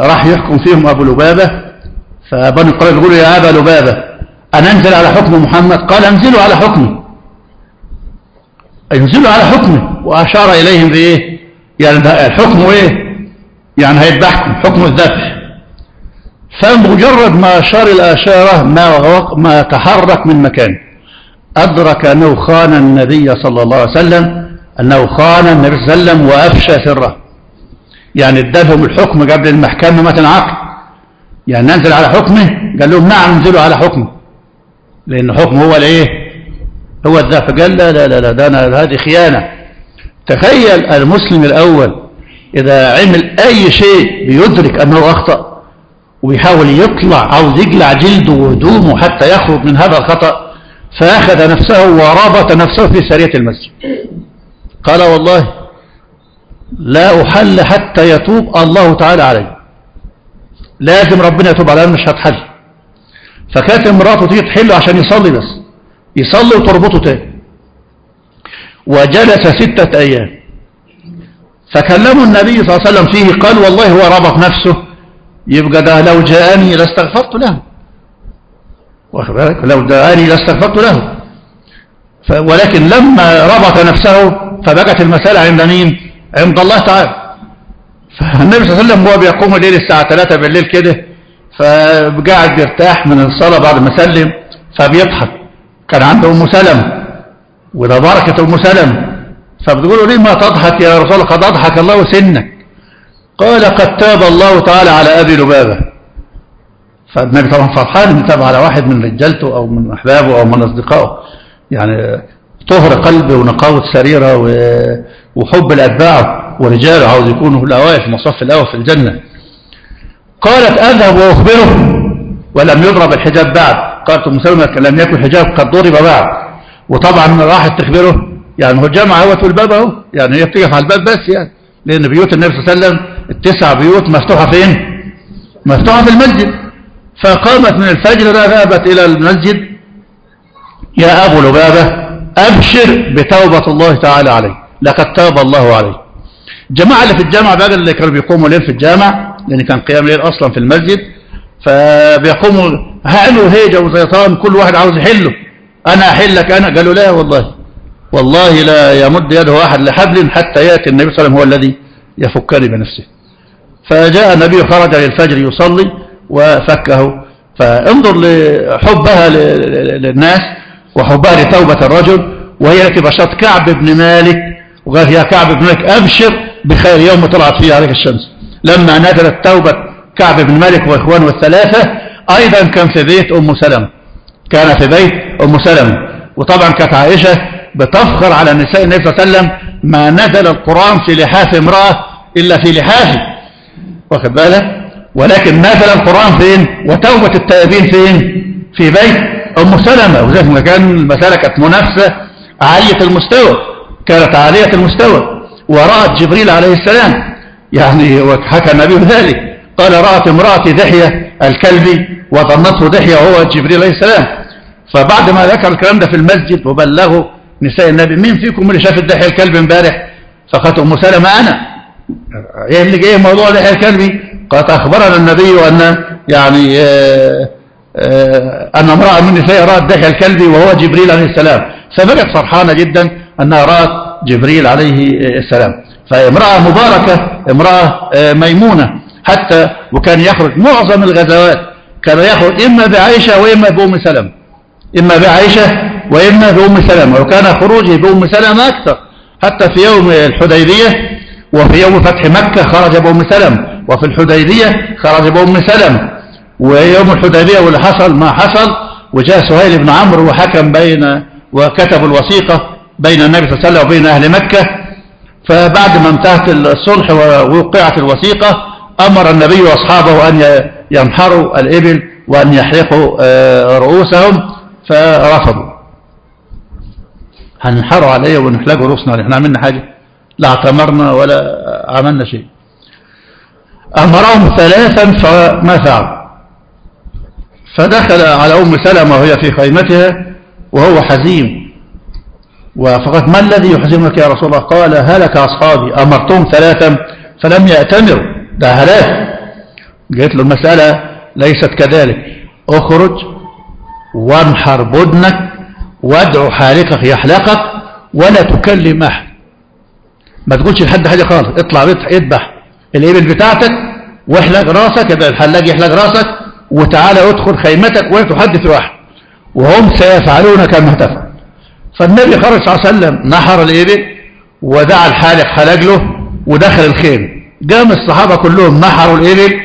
فراح يحكم فيهم أبو لبابة فبني قريظة يقولوا يا أبا لبابة أنا أنزل على حكم محمد؟ قال أنزلوا على حكمي. ينزلوا على حكمه وأشار إليهم بإيه؟ يعني الحكم إيه؟ يعني هيذبحكم حكم الذبح. فمجرد ما أشار الأشارة ما, ما تحرك من مكانه أدرك أنه خان النبي صلى الله عليه وسلم أنه خان النبي صلى الله عليه وسلم وأفشى سره. يعني ادالهم الحكم قبل المحكمة ما تنعقد يعني ننزل على حكمه قال لهم نعم انزلوا على حكمه. لأن حكمه هو الإيه؟ هو الذبح قال لا لا لا, لا ده أنا هذه خيانة. تخيل المسلم الأول إذا عمل أي شيء بيدرك أنه أخطأ ويحاول يطلع عاوز يقلع جلده وهدومه حتى يخرج من هذا الخطأ فأخذ نفسه ورابط نفسه في سرية المسجد. قال والله لا أحل حتى يتوب الله تعالى علي لازم ربنا يتوب علي مش هتحل. فكانت امراته تيجي تحله عشان يصلي بس. يصلي وتربطه تاني. وجلس ستة أيام. فكلموا النبي صلى الله عليه وسلم فيه قال والله هو ربط نفسه. يبقى ده لو جاءني لاستغفرت له. واخد بالك؟ لو جاءني لاستغفرت له. ولكن لما ربط نفسه فبقت المسألة عند مين؟ عند الله تعالى. فالنبي صلى الله عليه وسلم هو بيقوم الليل الساعة 3 بالليل كده فقاعد بيرتاح من الصلاة بعد ما سلم فبيضحك. كان عنده أم سلمة وده بركة أم سلمة. فبتقول له ليه ما تضحك يا رسول الله؟ قد أضحك الله سنك. قال قد تاب الله تعالى على أبي لبابة. فالنبي طبعا فرحان ان تاب على واحد من رجالته أو من أحبابه أو من أصدقائه. يعني طهر قلبه ونقاوة سريرة وحب الأتباع ورجاله عاوز يكونوا الأوائل في مصف الأول في الجنة. قالت أذهب وأخبره ولم يضرب الحجاب بعد. قالت أم سلمة لم يكن حجاب قد ضرب بعد. وطبعا راحت تخبره يعني هو الجامع هو الباب أهو يعني هي بتقف على الباب بس يعني. لأن بيوت النبي صلى الله عليه وسلم التسع بيوت مفتوحة فين؟ مفتوحة في المسجد. فقامت من الفجر ذهبت إلى المسجد. يا أبو لبابة أبشر بتوبة الله تعالى عليه لقد تاب الله عليه. الجماعة اللي في الجامع بقى اللي كانوا بيقوموا ليل في الجامع لأن كان قيام ليل أصلا في المسجد فبيقوموا هقلوا هيجة وزيطان كل واحد عاوز يحله. أنا أحلك أنا قالوا لا والله. والله لا يمد يده أحد لحبل حتى يأتي النبي صلى الله عليه وسلم هو الذي يفكني بنفسه. فجاء النبي خرج للفجر يصلي وفكه. فانظر لحبها للناس وحبها لتوبة الرجل وهي التي بشرت كعب بن مالك. وقال يا كعب بن مالك أبشر بخير يوم طلعت فيه عليك الشمس. لما نزلت توبة كعب بن مالك وإخوانه الثلاثة أيضا كان في بيت أم سلمة. كان في بيت أم سلمة. وطبعا كانت عائشة بتفخر على نساء النبي صلى الله عليه وسلم ما نزل القرآن في لحاف امرأة إلا في لحافه واخد بالك؟ ولكن نزل القرآن فين؟ وتوبة التائبين فين؟ في بيت أم سلمة. وذلك ما كان المسألة كانت منافسة عالية المستوى. كانت عالية المستوى. ورأت جبريل عليه السلام يعني وحكى النبي ذلك. قال رأت امرأة دحية الكلبي وظنته دحية وهو جبريل عليه السلام. فبعد ما ذكر الكلام ده في المسجد وبلغوا نساء النبي مين فيكم اللي شاف الدحية الكلبي امبارح؟ فقالت أم سلمة أنا. إيه اللي جاي موضوع دحية الكلبي قالت أخبرنا النبي أن يعني آه، آه، أن امرأة من نساء رأت دحية الكلبي وهو جبريل عليه السلام. فبقت فرحانة جدا. أنها رأت جبريل عليه السلام. فامرأة مباركة امرأة آه، ميمونة. حتى وكان يخرج معظم الغزوات كان يخرج إما بعائشة وإما بأم سلمة. إما بعائشة وإما بأم سلمة. وكان خروجه بأم سلمة أكثر. حتى في يوم الحديبية وفي يوم فتح مكة خرج بأم سلمة. وفي الحديبية خرج بأم سلمة. ويوم الحديبية واللي حصل ما حصل وجاء سهيل بن عمرو وحكم بين وكتب الوثيقة. بين النبي صلى الله عليه وسلم وبين أهل مكة فبعد ما انتهت الصلح ووقعت الوثيقة أمر النبي وأصحابه أن ينحروا الإبل وأن يحرقوا آه، رؤوسهم فرفضوا. هننحروا عليه ونحلقوا رؤوسنا إحنا عملنا حاجة؟ لا اعتمرنا ولا عملنا شيء. أمرهم ثلاثا فما فعل فدخل على أم سلمة وهي في خيمتها وهو حزين. وفقط ما الذي يحزنك يا رسول الله؟ قال هلك أصحابي. أمرتهم ثلاثا فلم يأتمروا. ده هلاك. قلت له المسألة ليست كذلك. اخرج وانحر بدنك وادعو حالقك يحلقك ولا تكلم أحد ما تقولش لحد حاجة خالص. اطلع اذبح الإبل بتاعتك واحلق راسك. يبقى الحلاق يحلق راسك وتعالى ادخل خيمتك ولا تحدث واحد. وهم سيفعلون كما تفعل. فالنبي خرج صلى الله عليه وسلم نحر الإبل ودعا الحالق حلق له ودخل الخيم قام الصحابة كلهم نحروا الإبل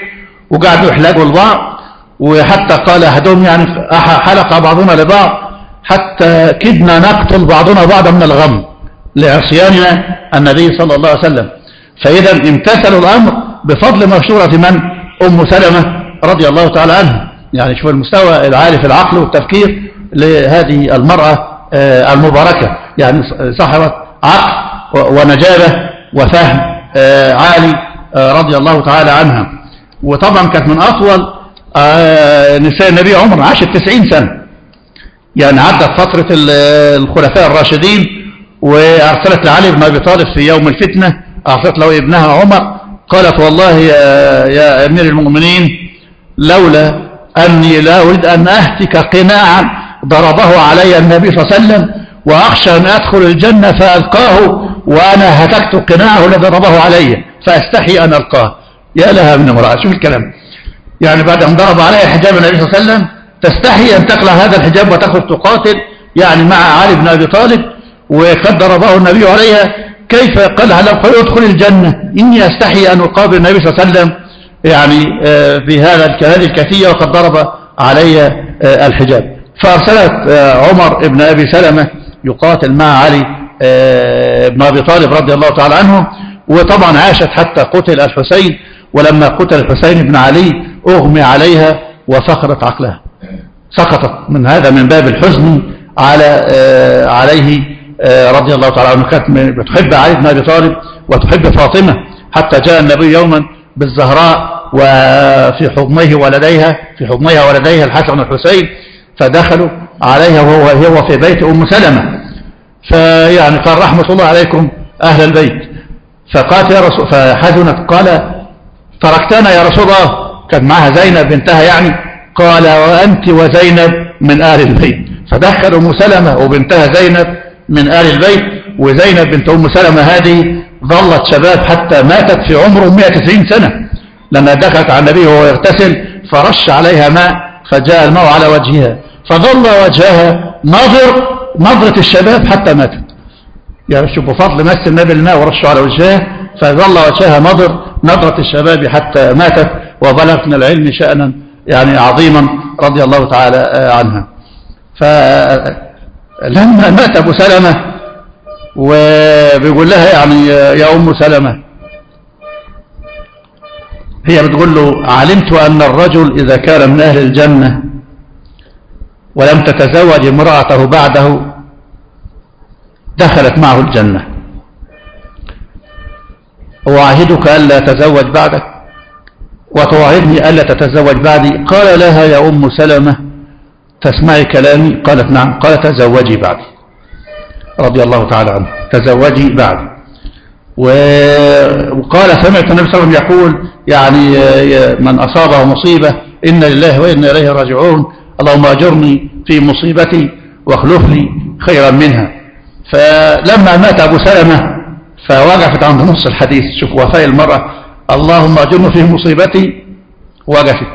وقعدوا يحلقوا لبعض وحتى قال أحدهم يعني حلق بعضنا لبعض حتى كدنا نقتل بعضنا بعضا من الغم لعصياننا النبي صلى الله عليه وسلم. فإذا امتثلوا الأمر بفضل مشورة من؟ أم سلمة رضي الله تعالى عنها. يعني شوف المستوى العالي في العقل والتفكير لهذه المرأة المباركة. يعني صاحبة عقل ونجابة وفهم آه، عالي آه، رضي الله تعالى عنها. وطبعا كانت من أطول نساء النبي عمر عاشت 90 سنة. يعني عدت فترة الخلفاء الراشدين وأرسلت لعلي بن أبي طالب في يوم الفتنة أرسلت له ابنها عمر. قالت والله يا, يا أمير المؤمنين لولا أني لا أريد أن أهتك قناعا. ضربه علي النبي صلى الله عليه وسلم وأخشى أن أدخل الجنة فألقاه وأنا هتكت قناعه الذي ضربه علي فأستحي أن ألقاه. يا لها من امرأة شوف الكلام؟ يعني بعد أن ضرب علي حجاب النبي صلى الله عليه وسلم تستحي أن تقلع هذا الحجاب وتخرج تقاتل يعني مع علي بن أبي طالب وقد ضربه النبي عليها. كيف قال لو يدخل الجنة. إني أستحي أن أقابل النبي صلى الله عليه وسلم يعني آه، في هذا هذه الكثية وقد ضرب علي آه، الحجاب. فأرسلت آه، عمر ابن أبي سلمة يقاتل مع علي بن أبي طالب رضي الله تعالى عنه وطبعا عاشت حتى قتل الحسين ولما قتل الحسين بن علي أغمي عليها وفقرت عقلها. سقطت من هذا من باب الحزن على عليه رضي الله تعالى عنه. كانت بتحب علي بن أبي طالب وتحب فاطمة حتى جاء النبي يوما بالزهراء وفي حضنيه ولديها في حضنيها ولديها الحسن والحسين فدخلوا عليها وهو هو في بيت أم سلمة. فيعني قال رحمة الله عليكم أهل البيت. فقالت يا رسول فحزنت. قال تركتنا يا رسول الله. كان معها زينب بنتها يعني. قال وأنت وزينب من آل البيت. فدخل أم سلمة وبنتها زينب من آل البيت. وزينب بنت أم سلمة هذه ظلت شباب حتى ماتت في عمره 190 سنة. لما دخلت على النبي وهو يغتسل فرش عليها ماء فجاء الماء على وجهها. فظل وجهها نظر نظرة الشباب حتى ماتت. يعني شوفوا فضل مس النبي الماء ورشه على وجهها فظل وجهها نظر نظرة الشباب حتى ماتت. وبلغت من العلم شأنا يعني عظيما رضي الله تعالى عنها. فلما مات أبو سلمة وبيقول لها يعني يا أم سلمة هي بتقول له علمت أن الرجل إذا كان من أهل الجنة ولم تتزوج امرأته بعده دخلت معه الجنة. وأعهدك ألا تزوج بعدك؟ وتوعدني ألا تتزوج بعدي؟ قال لها يا أم سلمة تسمعي كلامي؟ قالت نعم. قال تزوجي بعدي. رضي الله تعالى عنه. تزوجي بعدي. وقال سمعت النبي صلى الله عليه وسلم يقول يعني من أصابه مصيبة إن لله وإنا إليه راجعون اللهم أجرني في مصيبتي واخلف لي خيرا منها. فلما مات أبو سلمة فوقفت عند نص الحديث. شوف وفاء المرأة اللهم أجرني في مصيبتي وقفت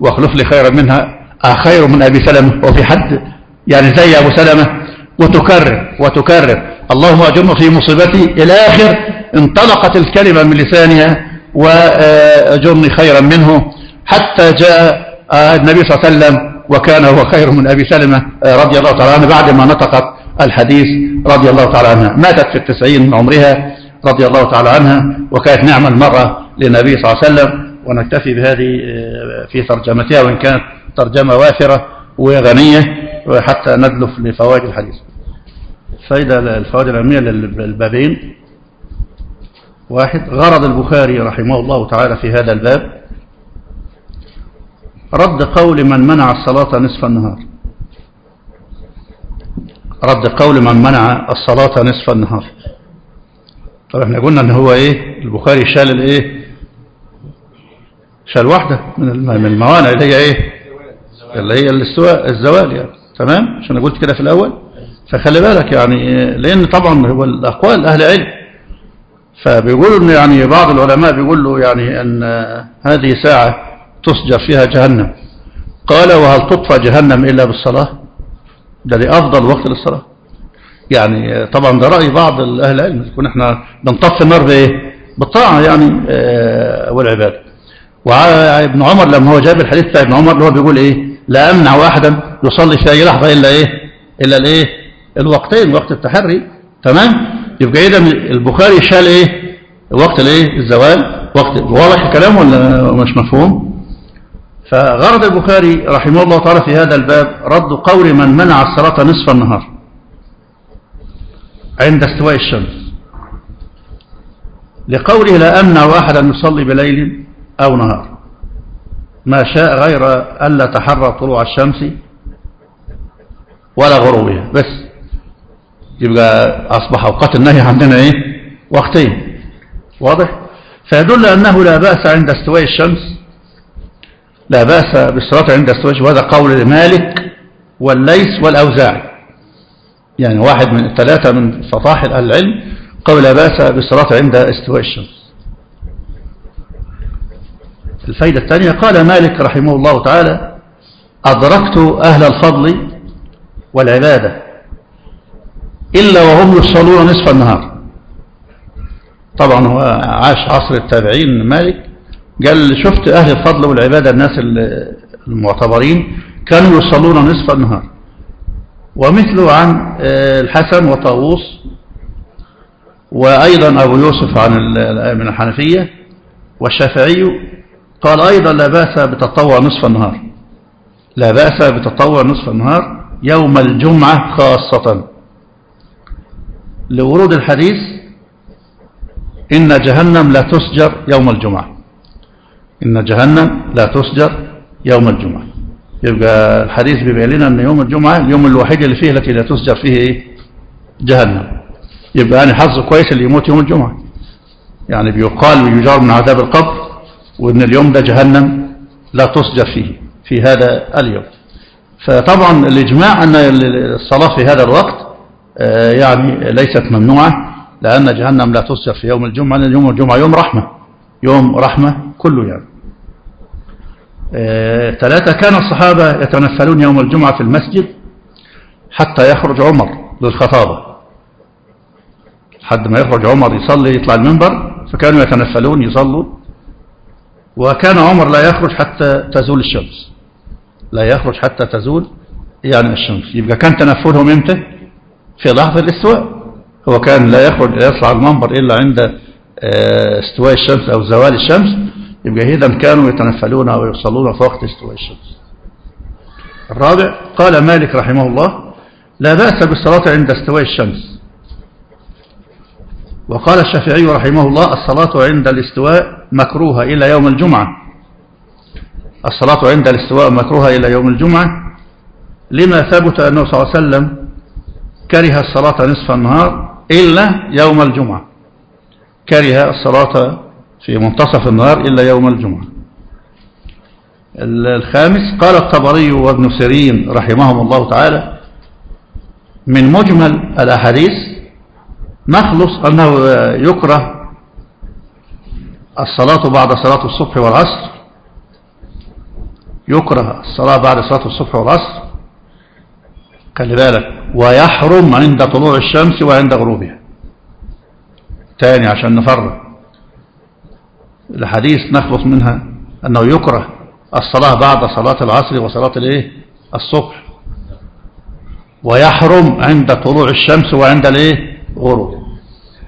واخلف لي خيرا منها. خير من أبي سلمة وفي حد يعني زي أبو سلمة وتكرر وتكرر. اللهم أجرني في مصيبتي. إلى آخر انطلقت الكلمة من لسانها وأجرني خيرا منه. حتى جاء النبي صلى الله عليه وسلم وكان هو خير من أبي سلمة رضي الله تعالى عنه بعد ما نطقت الحديث رضي الله تعالى عنها. ماتت في التسعين من عمرها رضي الله تعالى عنها وكانت نعم المرأة للنبي صلى الله عليه وسلم. ونكتفي بهذه في ترجمتها وإن كانت ترجمة وافرة وغنية حتى ندلف لفوائد الحديث. فإذا الفوائد العلمية للبابين. واحد غرض البخاري رحمه الله تعالى في هذا الباب رد قول من منع الصلاة نصف النهار. رد قول من منع الصلاة نصف النهار. طب إحنا قلنا إن هو إيه؟ البخاري شال الإيه؟ شال واحدة من الموانع اللي هي إيه؟ اللي هي الاستواء الزوال يعني. تمام؟ عشان قلت كده في الأول. فخلي بالك يعني لأن طبعا هو الأقوال أهل علم. فبيقولوا إن يعني بعض العلماء بيقول له يعني أن هذه ساعة تسجر فيها جهنم. قال وهل تطفى جهنم إلا بالصلاة؟ ده دي أفضل وقت للصلاة. يعني طبعا ده رأي بعض أهل العلم يكون إحنا بنطفي النار بإيه؟ بالطاعة يعني آه والعبادة. وابن عمر لما هو جاب الحديث بتاع ابن عمر اللي هو بيقول إيه؟ لا أمنع واحدا يصلي في أي لحظة إلا إيه؟ إلا الإيه؟ الوقتين وقت التحري تمام؟ يبقى إذا البخاري شال إيه؟ وقت الإيه؟ الزوال. وقت واضح الكلام ولا مش مفهوم؟ فغرض البخاري رحمه الله تعالى في هذا الباب رد قول من منع الصلاة نصف النهار عند استواء الشمس. لقوله لا أمنع أحدا يصلي بليل أو نهار. ما شاء غير ألا تحرى طلوع الشمس ولا غروبها. بس. يبقى أصبح أوقات النهي عندنا إيه؟ وقتين. واضح؟ فيدل أنه لا بأس عند استواء الشمس لا بأس بالصلاة عند استواء وهذا قول مالك والليس والأوزاعي يعني واحد من الثلاثة من فطاحل العلم قول لا بأس بالصلاة عند استواء الشمس. الفايدة الثانية قال مالك رحمه الله تعالى أدركت أهل الفضل والعبادة. إلا وهم يصلون نصف النهار. طبعا هو عاش عصر التابعين مالك. قال شفت أهل الفضل والعبادة الناس المعتبرين كانوا يصلون نصف النهار. ومثله عن الحسن وطاووس وأيضا أبو يوسف عن من الحنفية والشافعي قال أيضا لا بأس بتطوع نصف النهار. لا بأس بتطوع نصف النهار يوم الجمعة خاصة. لورود الحديث إن جهنم لا تسجر يوم الجمعة. إن جهنم لا تسجر يوم الجمعة. يبقى الحديث بيبين لنا أن يوم الجمعة اليوم الوحيد اللي فيه التي لا تسجر فيه إيه؟ جهنم. يبقى أنا حظ كويس اللي يموت يوم الجمعة. يعني بيقال ويجار من عذاب القبر وأن اليوم ده جهنم لا تسجر فيه في هذا اليوم. فطبعا الإجماع أن الصلاة في هذا الوقت يعني ليست ممنوعة لأن جهنم لا تسجر في يوم الجمعة لأن يوم الجمعة يوم رحمة يوم رحمة كله يعني آه، ثلاثة كان الصحابة يتنفلون يوم الجمعة في المسجد حتى يخرج عمر للخطابة. حد ما يخرج عمر يصلي يطلع المنبر فكانوا يتنفلون يصلوا. وكان عمر لا يخرج حتى تزول الشمس. لا يخرج حتى تزول يعني الشمس. يبقى كان تنفلهم إمتى؟ في لحظة الاستواء. هو كان لا يخرج يطلع المنبر إلا عند آه، استواء الشمس أو زوال الشمس. يبقى إذا كانوا يتنفلون أو يصلون في وقت استواء الشمس. الرابع قال مالك رحمه الله لا بأس بالصلاة عند استواء الشمس. وقال الشافعي رحمه الله الصلاة عند الاستواء مكروهة إلى يوم الجمعة. الصلاة عند الاستواء مكروهة إلى يوم الجمعة. لما ثبت أنه صلى الله عليه وسلم كره الصلاة نصف النهار إلا يوم الجمعة. كره الصلاة في منتصف النهار إلا يوم الجمعة. الخامس قال الطبري وابن سيرين رحمهم الله تعالى من مجمل الأحاديث نخلص أنه يكره الصلاة بعد صلاة الصبح والعصر. يكره الصلاة بعد صلاة الصبح والعصر. خلي بالك ويحرم عند طلوع الشمس وعند غروبها. تاني عشان نفرق. الحديث نخلص منها أنه يكره الصلاة بعد صلاة العصر وصلاة الإيه؟ الصبح. ويحرم عند طلوع الشمس وعند الإيه؟ غروب.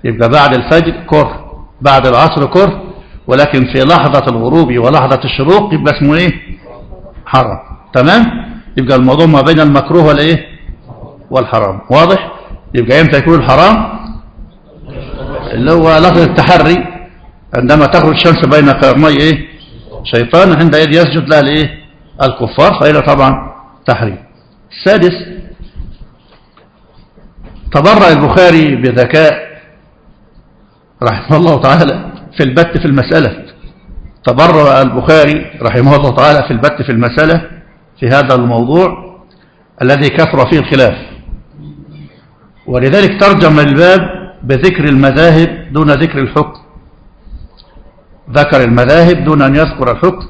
يبقى بعد الفجر كر بعد العصر كر ولكن في لحظة الغروب ولحظة الشروق يبقى اسمه إيه؟ حرام تمام؟ يبقى الموضوع ما بين المكروه والإيه؟ والحرام. واضح؟ يبقى إمتى يكون الحرام؟ اللي هو لفظ التحري عندما تخرج الشمس بين قرني إيه؟ شيطان عندئذ يسجد لها الايه الكفار فإلى طبعا تحريم. السادس تبرع البخاري بذكاء رحمه الله تعالى في البت في المسألة. تبرع البخاري رحمه الله تعالى في البت في المسألة في هذا الموضوع الذي كثر فيه الخلاف. ولذلك ترجم الباب بذكر المذاهب دون ذكر الحكم. ذكر المذاهب دون أن يذكر الحكم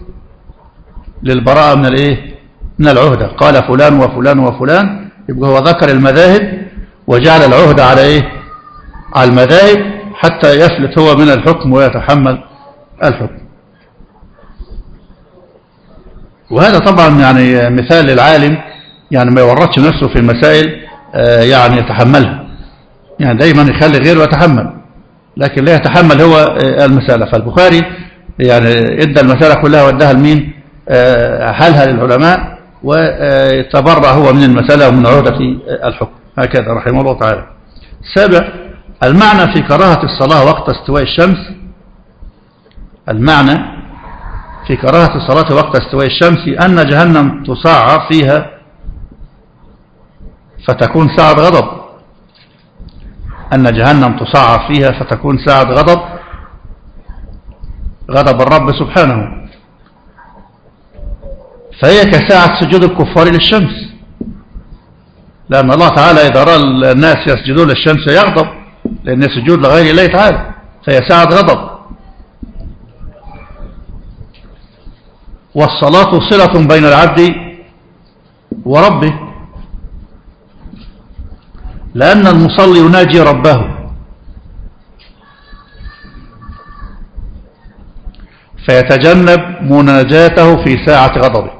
للبراءة من الإيه؟ من العهدة. قال فلان وفلان وفلان يبقى هو ذكر المذاهب وجعل العهدة على إيه؟ على المذاهب حتى يفلت هو من الحكم ويتحمل الحكم. وهذا طبعا يعني مثال للعالم يعني ما يورطش نفسه في المسائل يعني يتحملها. يعني دايما يخلي غيره يتحمل. لكن لا يتحمل هو آه، المسألة. فالبخاري يعني إدى المسألة كلها وداها لمين؟ آه، حالها للعلماء وتبرع هو من المسألة ومن عهدة الحكم. هكذا رحمه الله تعالى. السابع المعنى في كراهة الصلاة وقت استواء الشمس. المعنى في كراهة الصلاة وقت استواء الشمس أن جهنم تصعر فيها فتكون ساعة غضب. أن جهنم تصعر فيها فتكون ساعة غضب. غضب الرب سبحانه. فهي كساعة سجود الكفار للشمس. لأن الله تعالى إذا رأى الناس يسجدون للشمس يغضب لأن السجود لغير الله تعالى. فهي ساعة غضب. والصلاة صلة بين العبد وربه. لأن المصلي يناجي ربه. فيتجنب مناجاته في ساعة غضبه.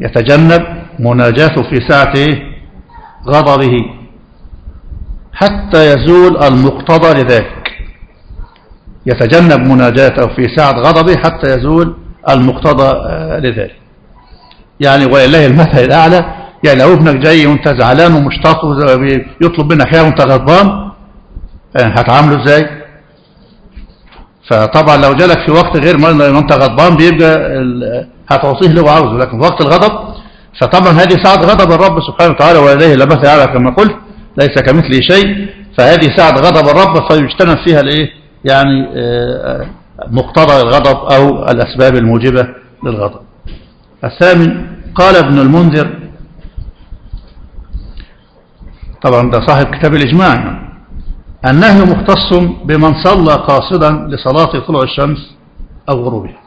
يتجنب مناجاته في ساعة غضبه. حتى يزول المقتضى لذلك. يتجنب مناجاته في ساعة غضبه حتى يزول المقتضى لذلك. يعني ولله المثل الأعلى يعني لو ابنك جاي وانت زعلان ومشتاق يطلب منك حاجة وانت غضبان هتعامله إزاي؟ فطبعا لو جالك في وقت غير ما انت غضبان بيبقى هتعطيه اللي هو عاوزه لكن في وقت الغضب فطبعا هذه ساعة غضب الرب سبحانه وتعالى ولديه لبث على كما قلت ليس كمثله شيء فهذه ساعة غضب الرب فيجتنب فيها الإيه؟ يعني مقتضى الغضب أو الأسباب الموجبة للغضب. الثامن قال ابن المنذر طبعا ده صاحب كتاب الإجماع. النهي مختص بمن صلى قاصدا لصلاة طلوع الشمس أو غروبها.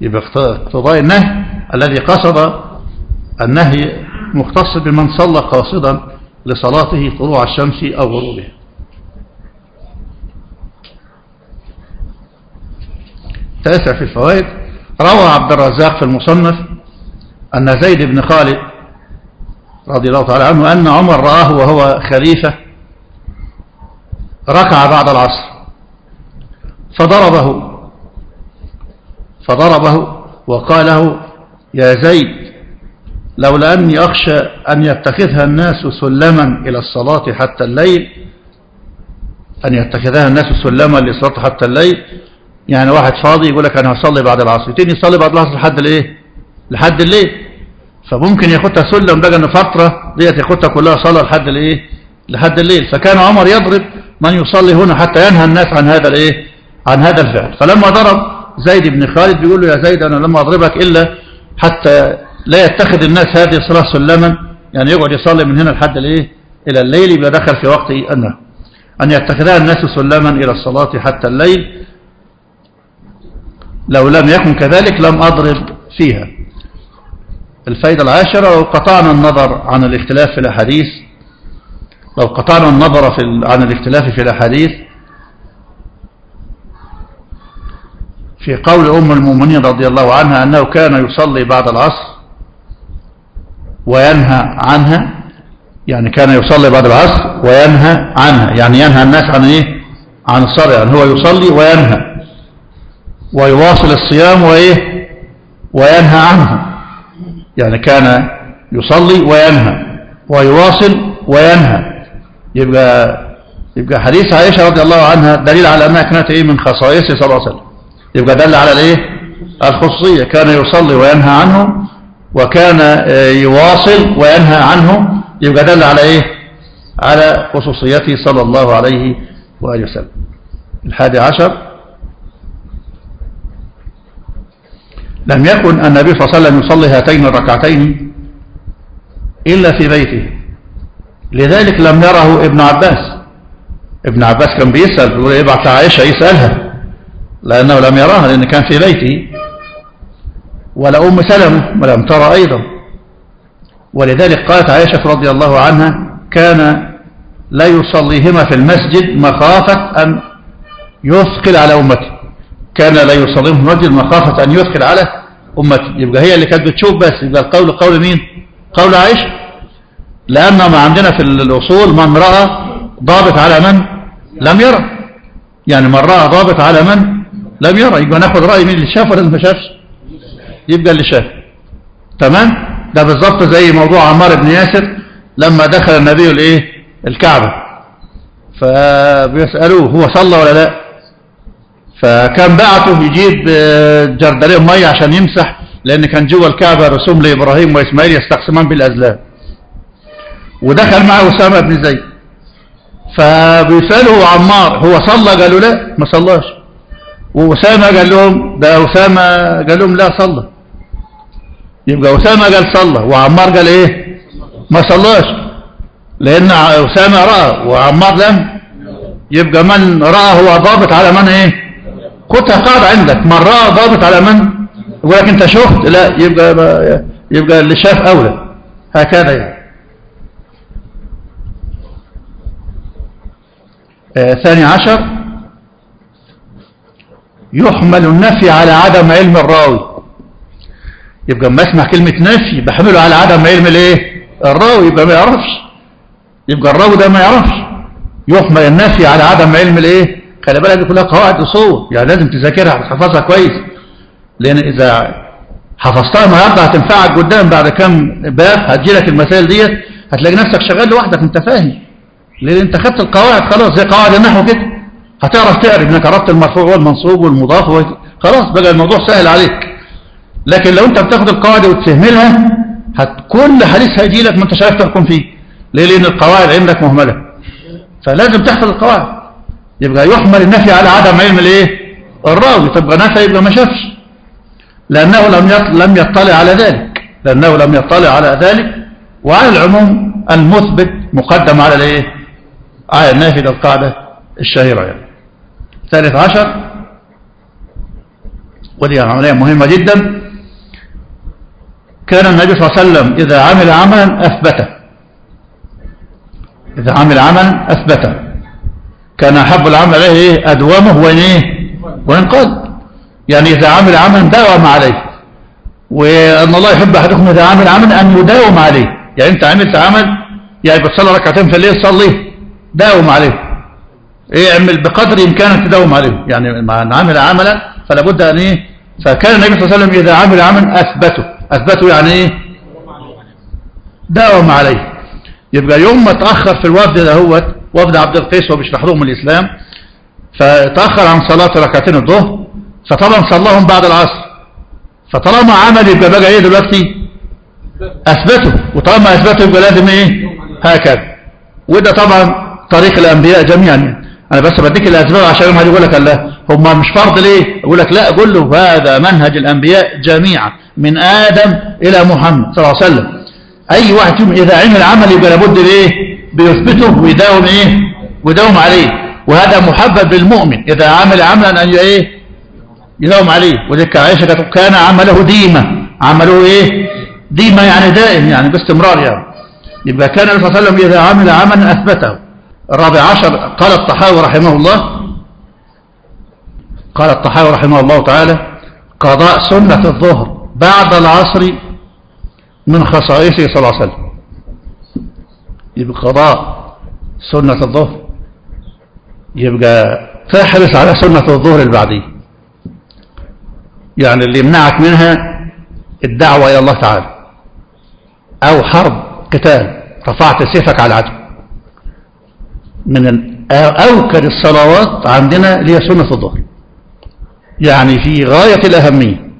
يبقى اقتضاء النهي الذي قصد النهي مختص بمن صلى قاصدا لصلاته طلوع الشمس أو غروبها. تاسع في الفوائد. روى عبد الرزاق في المصنف أن زيد بن خالد رضي الله تعالى عنه أن عمر رآه وهو خليفة ركع بعد العصر فضربه فضربه وقال له يا زيد لولا أني أخشى أن يتخذها الناس سلما إلى الصلاة حتى الليل أن يتخذها الناس سلما للصلاة حتى الليل. يعني واحد فاضي يقول لك أنا هصلي بعد العصر يتني يصلي بعد العصر لحد الايه لحد الليل. فممكن ياخدها سلم بقى إن فترة ديت ياخدها كلها صلاة لحد الإيه؟ لحد الليل. فكان عمر يضرب من يصلي هنا حتى ينهى الناس عن هذا الإيه؟ عن هذا الفعل. فلما ضرب زيد بن خالد بيقول له يا زيد أنا لما أضربك إلا حتى لا يتخذ الناس هذه الصلاة سلما. يعني يقعد يصلي من هنا لحد الإيه؟ إلى الليل يبقى دخل في وقت النهي أن يتخذها الناس سلما إلى الصلاة حتى الليل. لو لم يكن كذلك لم أضرب فيها. الفائدة العاشرة لو قطعنا النظر عن الاختلاف في الأحاديث لو قطعنا النظر في عن الاختلاف في الأحاديث في قول أم المؤمنين رضي الله عنها أنه كان يصلي بعد العصر وينهى عنها يعني كان يصلي بعد العصر وينهى عنها يعني ينهى الناس عن إيه؟ عن الصلاة يعني هو يصلي وينهى ويواصل الصيام وإيه؟ وينهى عنه يعني كان يصلي وينهى ويواصل وينهى. يبقى يبقى حديث عائشة رضي الله عنها دليل على أنها كانت إيه من خصائصه صلى الله عليه وسلم. يبقى دل على الإيه؟ الخصوصية. كان يصلي وينهى عنه وكان يواصل وينهى عنه. يبقى دل على إيه؟ على خصوصيته صلى الله عليه وآله وسلم. الحادي عشر لم يكن النبي صلى الله عليه وسلم يصلي هاتين الركعتين إلا في بيته. لذلك لم يره ابن عباس. ابن عباس كان بيسأل يقول يبعث عائشة يسألها لأنه لم يراها لأن كان في بيته. ولا أم سلمة ولم ترى أيضا. ولذلك قالت عائشة رضي الله عنها كان لا يصليهما في المسجد مخافة أن يثقل على أمته كان لا في المسجد مخافة أن يثقل على أمته يبقى هي اللي كانت بتشوف بس يبقى القول قول مين؟ قول عائشة. لأن ما عندنا في الأصول من رأى ضابط على من لم يرى. يعني من رأى ضابط على من لم يرى. يبقى ناخد رأي مين اللي شاف ولا اللي ما شافش؟ يبقى اللي شاف. تمام؟ ده بالظبط زي موضوع عمار بن ياسر لما دخل النبي الإيه؟ الكعبة. فبيسألوه هو صلى ولا لا؟ فكان بعته يجيب جردلين مية عشان يمسح لأن كان جوه الكعبة رسوم لإبراهيم وإسماعيل يستقسمان بالأزلام. ودخل معه أسامة بن زيد. فبيسأله عمار هو صلى؟ قالوا لا ما صلاش. وأسامة قال لهم ده أسامة قال لهم لا صلى. يبقى أسامة قال صلى وعمار قال إيه؟ ما صلاش. لأن أسامة رأى وعمار لم يبقى من رأى هو ضابط على من إيه؟ خدها قاعدة عندك. رأى ضابط على من؟ يقول لك أنت شفت؟ لا يبقى يبقى اللي شاف أولى. هكذا يعني. آه ثاني عشر. يحمل النفي على عدم علم الراوي. يبقى ما اسمع كلمة نفي بحمله على عدم علم الإيه؟ الراوي. يبقى ما يعرفش. يبقى الراوي ده ما يعرفش. يحمل النفي على عدم علم الإيه؟ خلي بالك دي كلها قواعد أصول. يعني لازم تذاكرها وتحفظها كويس. لأن إذا حفظتها النهارده هتنفعك قدام بعد كام باب هتجيلك المسائل ديت هتلاقي نفسك شغال لوحدك انت فاهم. لأن أنت خدت القواعد خلاص زي قواعد النحو كده. هتعرف تعرف إنك عرفت المرفوع والمنصوب والمضاف. خلاص بقى الموضوع سهل عليك. لكن لو أنت بتاخد القواعد وتفهملها هت كل حديث هيجي لك ما انتش عارف تحكم فيه. ليه؟ لأن القواعد عندك مهملة. فلازم تحفظ القواعد. يبقى يحمل النفي على عدم علم الإيه؟ الراوي. تبقى نفي يبقى ما شافش. لأنه لم لم يطلع على ذلك. لأنه لم يطلع على ذلك. وعلى العموم المثبت مقدم على الإيه؟ على النافي للقاعدة الشهيرة يعني. ثالث عشر. ودي عملية مهمة جدا. كان النبي صلى الله عليه وسلم إذا عمل عملا أثبته. إذا عمل عملا أثبته. كان أحب العمل عليه أدومه وان إيه؟ وان قال؟ يعني إذا عمل عملا داوم عليه. وأن الله يحب أحدكم إذا عمل عملا أن يداوم عليه. يعني أنت عملت عمل يعني بتصلي ركعتين في الليل صلي داوم عليه. إيه اعمل بقدر إمكانك تداوم عليه. يعني ما عمل عملا فلا بد أن إيه؟ فكان النبي صلى الله عليه وسلم إذا عمل عملا أثبته. أثبته يعني إيه؟ داوم عليه. يبقى يوم ما تأخر في الوفد ده هو وفد عبد القيس وبيشرح لهم الإسلام فتأخر عن صلاة ركعتين الظهر فطبعا صلاهم بعد العصر. فطالما عمل يبقى بقى إيه دلوقتي؟ أثبته. وطالما أثبته يبقى لازم إيه؟ هكذا. وده طبعا طريق الأنبياء جميعا. أنا بس بديك الأسباب عشان ما يقول لك الله هم مش فرض ليه؟ يقول لك لا قول له هذا منهج الأنبياء جميعا من آدم إلى محمد صلى الله عليه وسلم. أي واحد فيهم إذا عمل عمل يبقى لابد بايه بيثبته ويداوم إيه؟ ويداوم عليه. وهذا محبب للمؤمن. إذا عمل عملا أن إيه؟ يداوم عليه. وذلك عائشة كان عمله ديما. عمله إيه؟ ديما يعني دائم يعني باستمرار يعني. يبقى كان النبي صلى الله عليه وسلم إذا عمل عملا أثبته. الرابع عشر قال الطحاوي رحمه الله. قال الطحاوي رحمه الله تعالى قضاء سنة الظهر بعد العصر من خصائصه صلى الله عليه وسلم. يبقى قضاء سنة الظهر. يبقى تحرص على سنة الظهر البعدية يعني اللي يمنعك منها الدعوة إلى الله تعالى. أو حرب قتال. رفعت سيفك على العدو. من أوكد الصلوات عندنا اللي هي سنة الظهر. يعني في غاية الأهمية.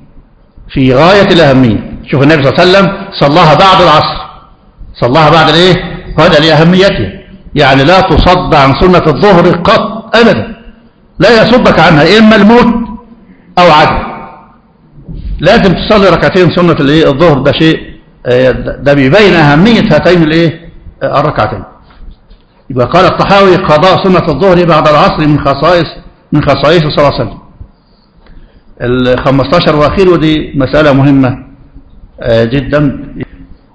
في غاية الأهمية. شوف النبي صلى الله عليه وسلم صلاها بعد العصر. صلاها بعد الإيه؟ هذا لأهميتها يعني لا تصد عن سنة الظهر قط أبدا. لا يصدك عنها إما الموت أو عدم. لازم تصلي ركعتين سنة الظهر ده شيء ده بيبين أهمية هاتين الإيه؟ الركعتين. يبقى قال الطحاوي قضاء سنة الظهر بعد العصر من خصائص من خصائصه صلى الله عليه وسلم. ال 15 وأخير ودي مسألة مهمة جدا.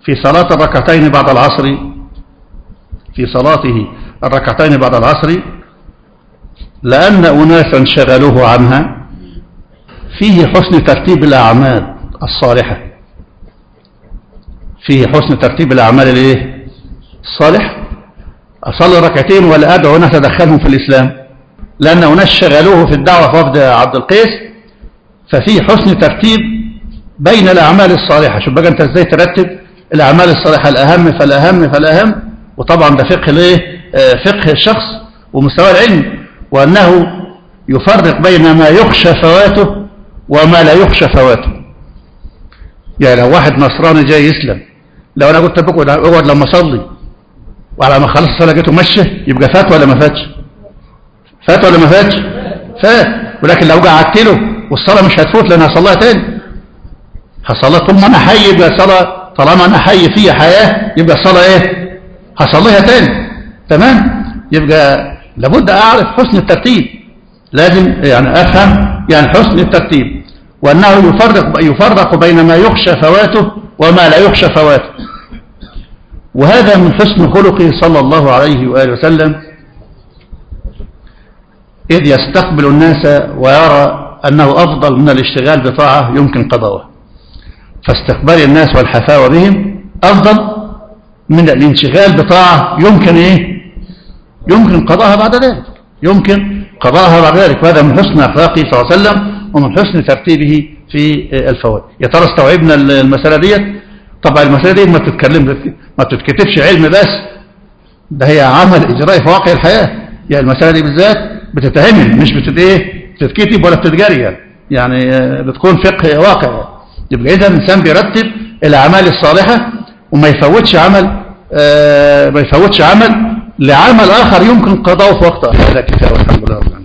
في صلاة الركعتين بعد العصر في صلاته الركعتين بعد العصر لأن أناسا شغلوه عنها فيه حسن ترتيب الأعمال الصالحة. فيه حسن ترتيب الأعمال الايه الصالحة أصلي ركعتين ولا أدعو ناس أدخلهم في الإسلام لأن أناس شغلوه في الدعوة في وفد عبد القيس ففي حسن ترتيب بين الأعمال الصالحة. شوف بقى أنت إزاي ترتب الأعمال الصالحة الأهم فالأهم فالأهم. وطبعا ده فقه الايه فقه الشخص ومستوى العلم وأنه يفرق بين ما يخشى فواته وما لا يخشى فواته. يعني لو واحد نصراني جاي يسلم لو أنا قلت بقعد أقعد لما أصلي وعلى ما خلص الصلاة جيته مشي يبقى فات ولا ما فاتش؟ فات ولا ما فاتش؟ فات. ولكن لو قعدت له والصلاة مش هتفوت لأن هصليها تاني. هصليها طول ما أنا حي يبقى الصلاة طالما أنا حي فيها حياة يبقى الصلاة إيه؟ هصليها تاني. تمام؟ يبقى لابد أعرف حسن الترتيب. لازم يعني أفهم يعني حسن الترتيب. وأنه يفرق, يفرق بين ما يخشى فواته وما لا يخشى فواته. وهذا من حسن خلقه صلى الله عليه وآله وسلم. إذ يستقبل الناس ويرى أنه أفضل من الاشتغال بطاعة يمكن قضاؤها فاستقبال الناس والحفاوة بهم أفضل من الانشغال بطاعة يمكن إيه؟ يمكن قضاءها بعد ذلك. يمكن قضاءها بعد ذلك. وهذا من حسن أخلاقه صلى الله عليه وسلم ومن حسن ترتيبه في الفوائد. يا ترى استوعبنا المسألة ديت؟ طبعا المسألة دي ما تتكلم ما تتكتبش علم بس. ده هي عمل إجرائي في واقع الحياة. يعني المسألة دي بالذات بتتعمل مش بتت إيه؟ بتتكتب ولا بتتجري يعني, يعني بتكون فقه واقع. يبقى إذا الإنسان بيرتب الأعمال الصالحة وما يفوتش عمل آه ما يفوتش عمل لعمل آخر يمكن قضاؤه في وقت هذا كتاب الحمد لله رب العالمين.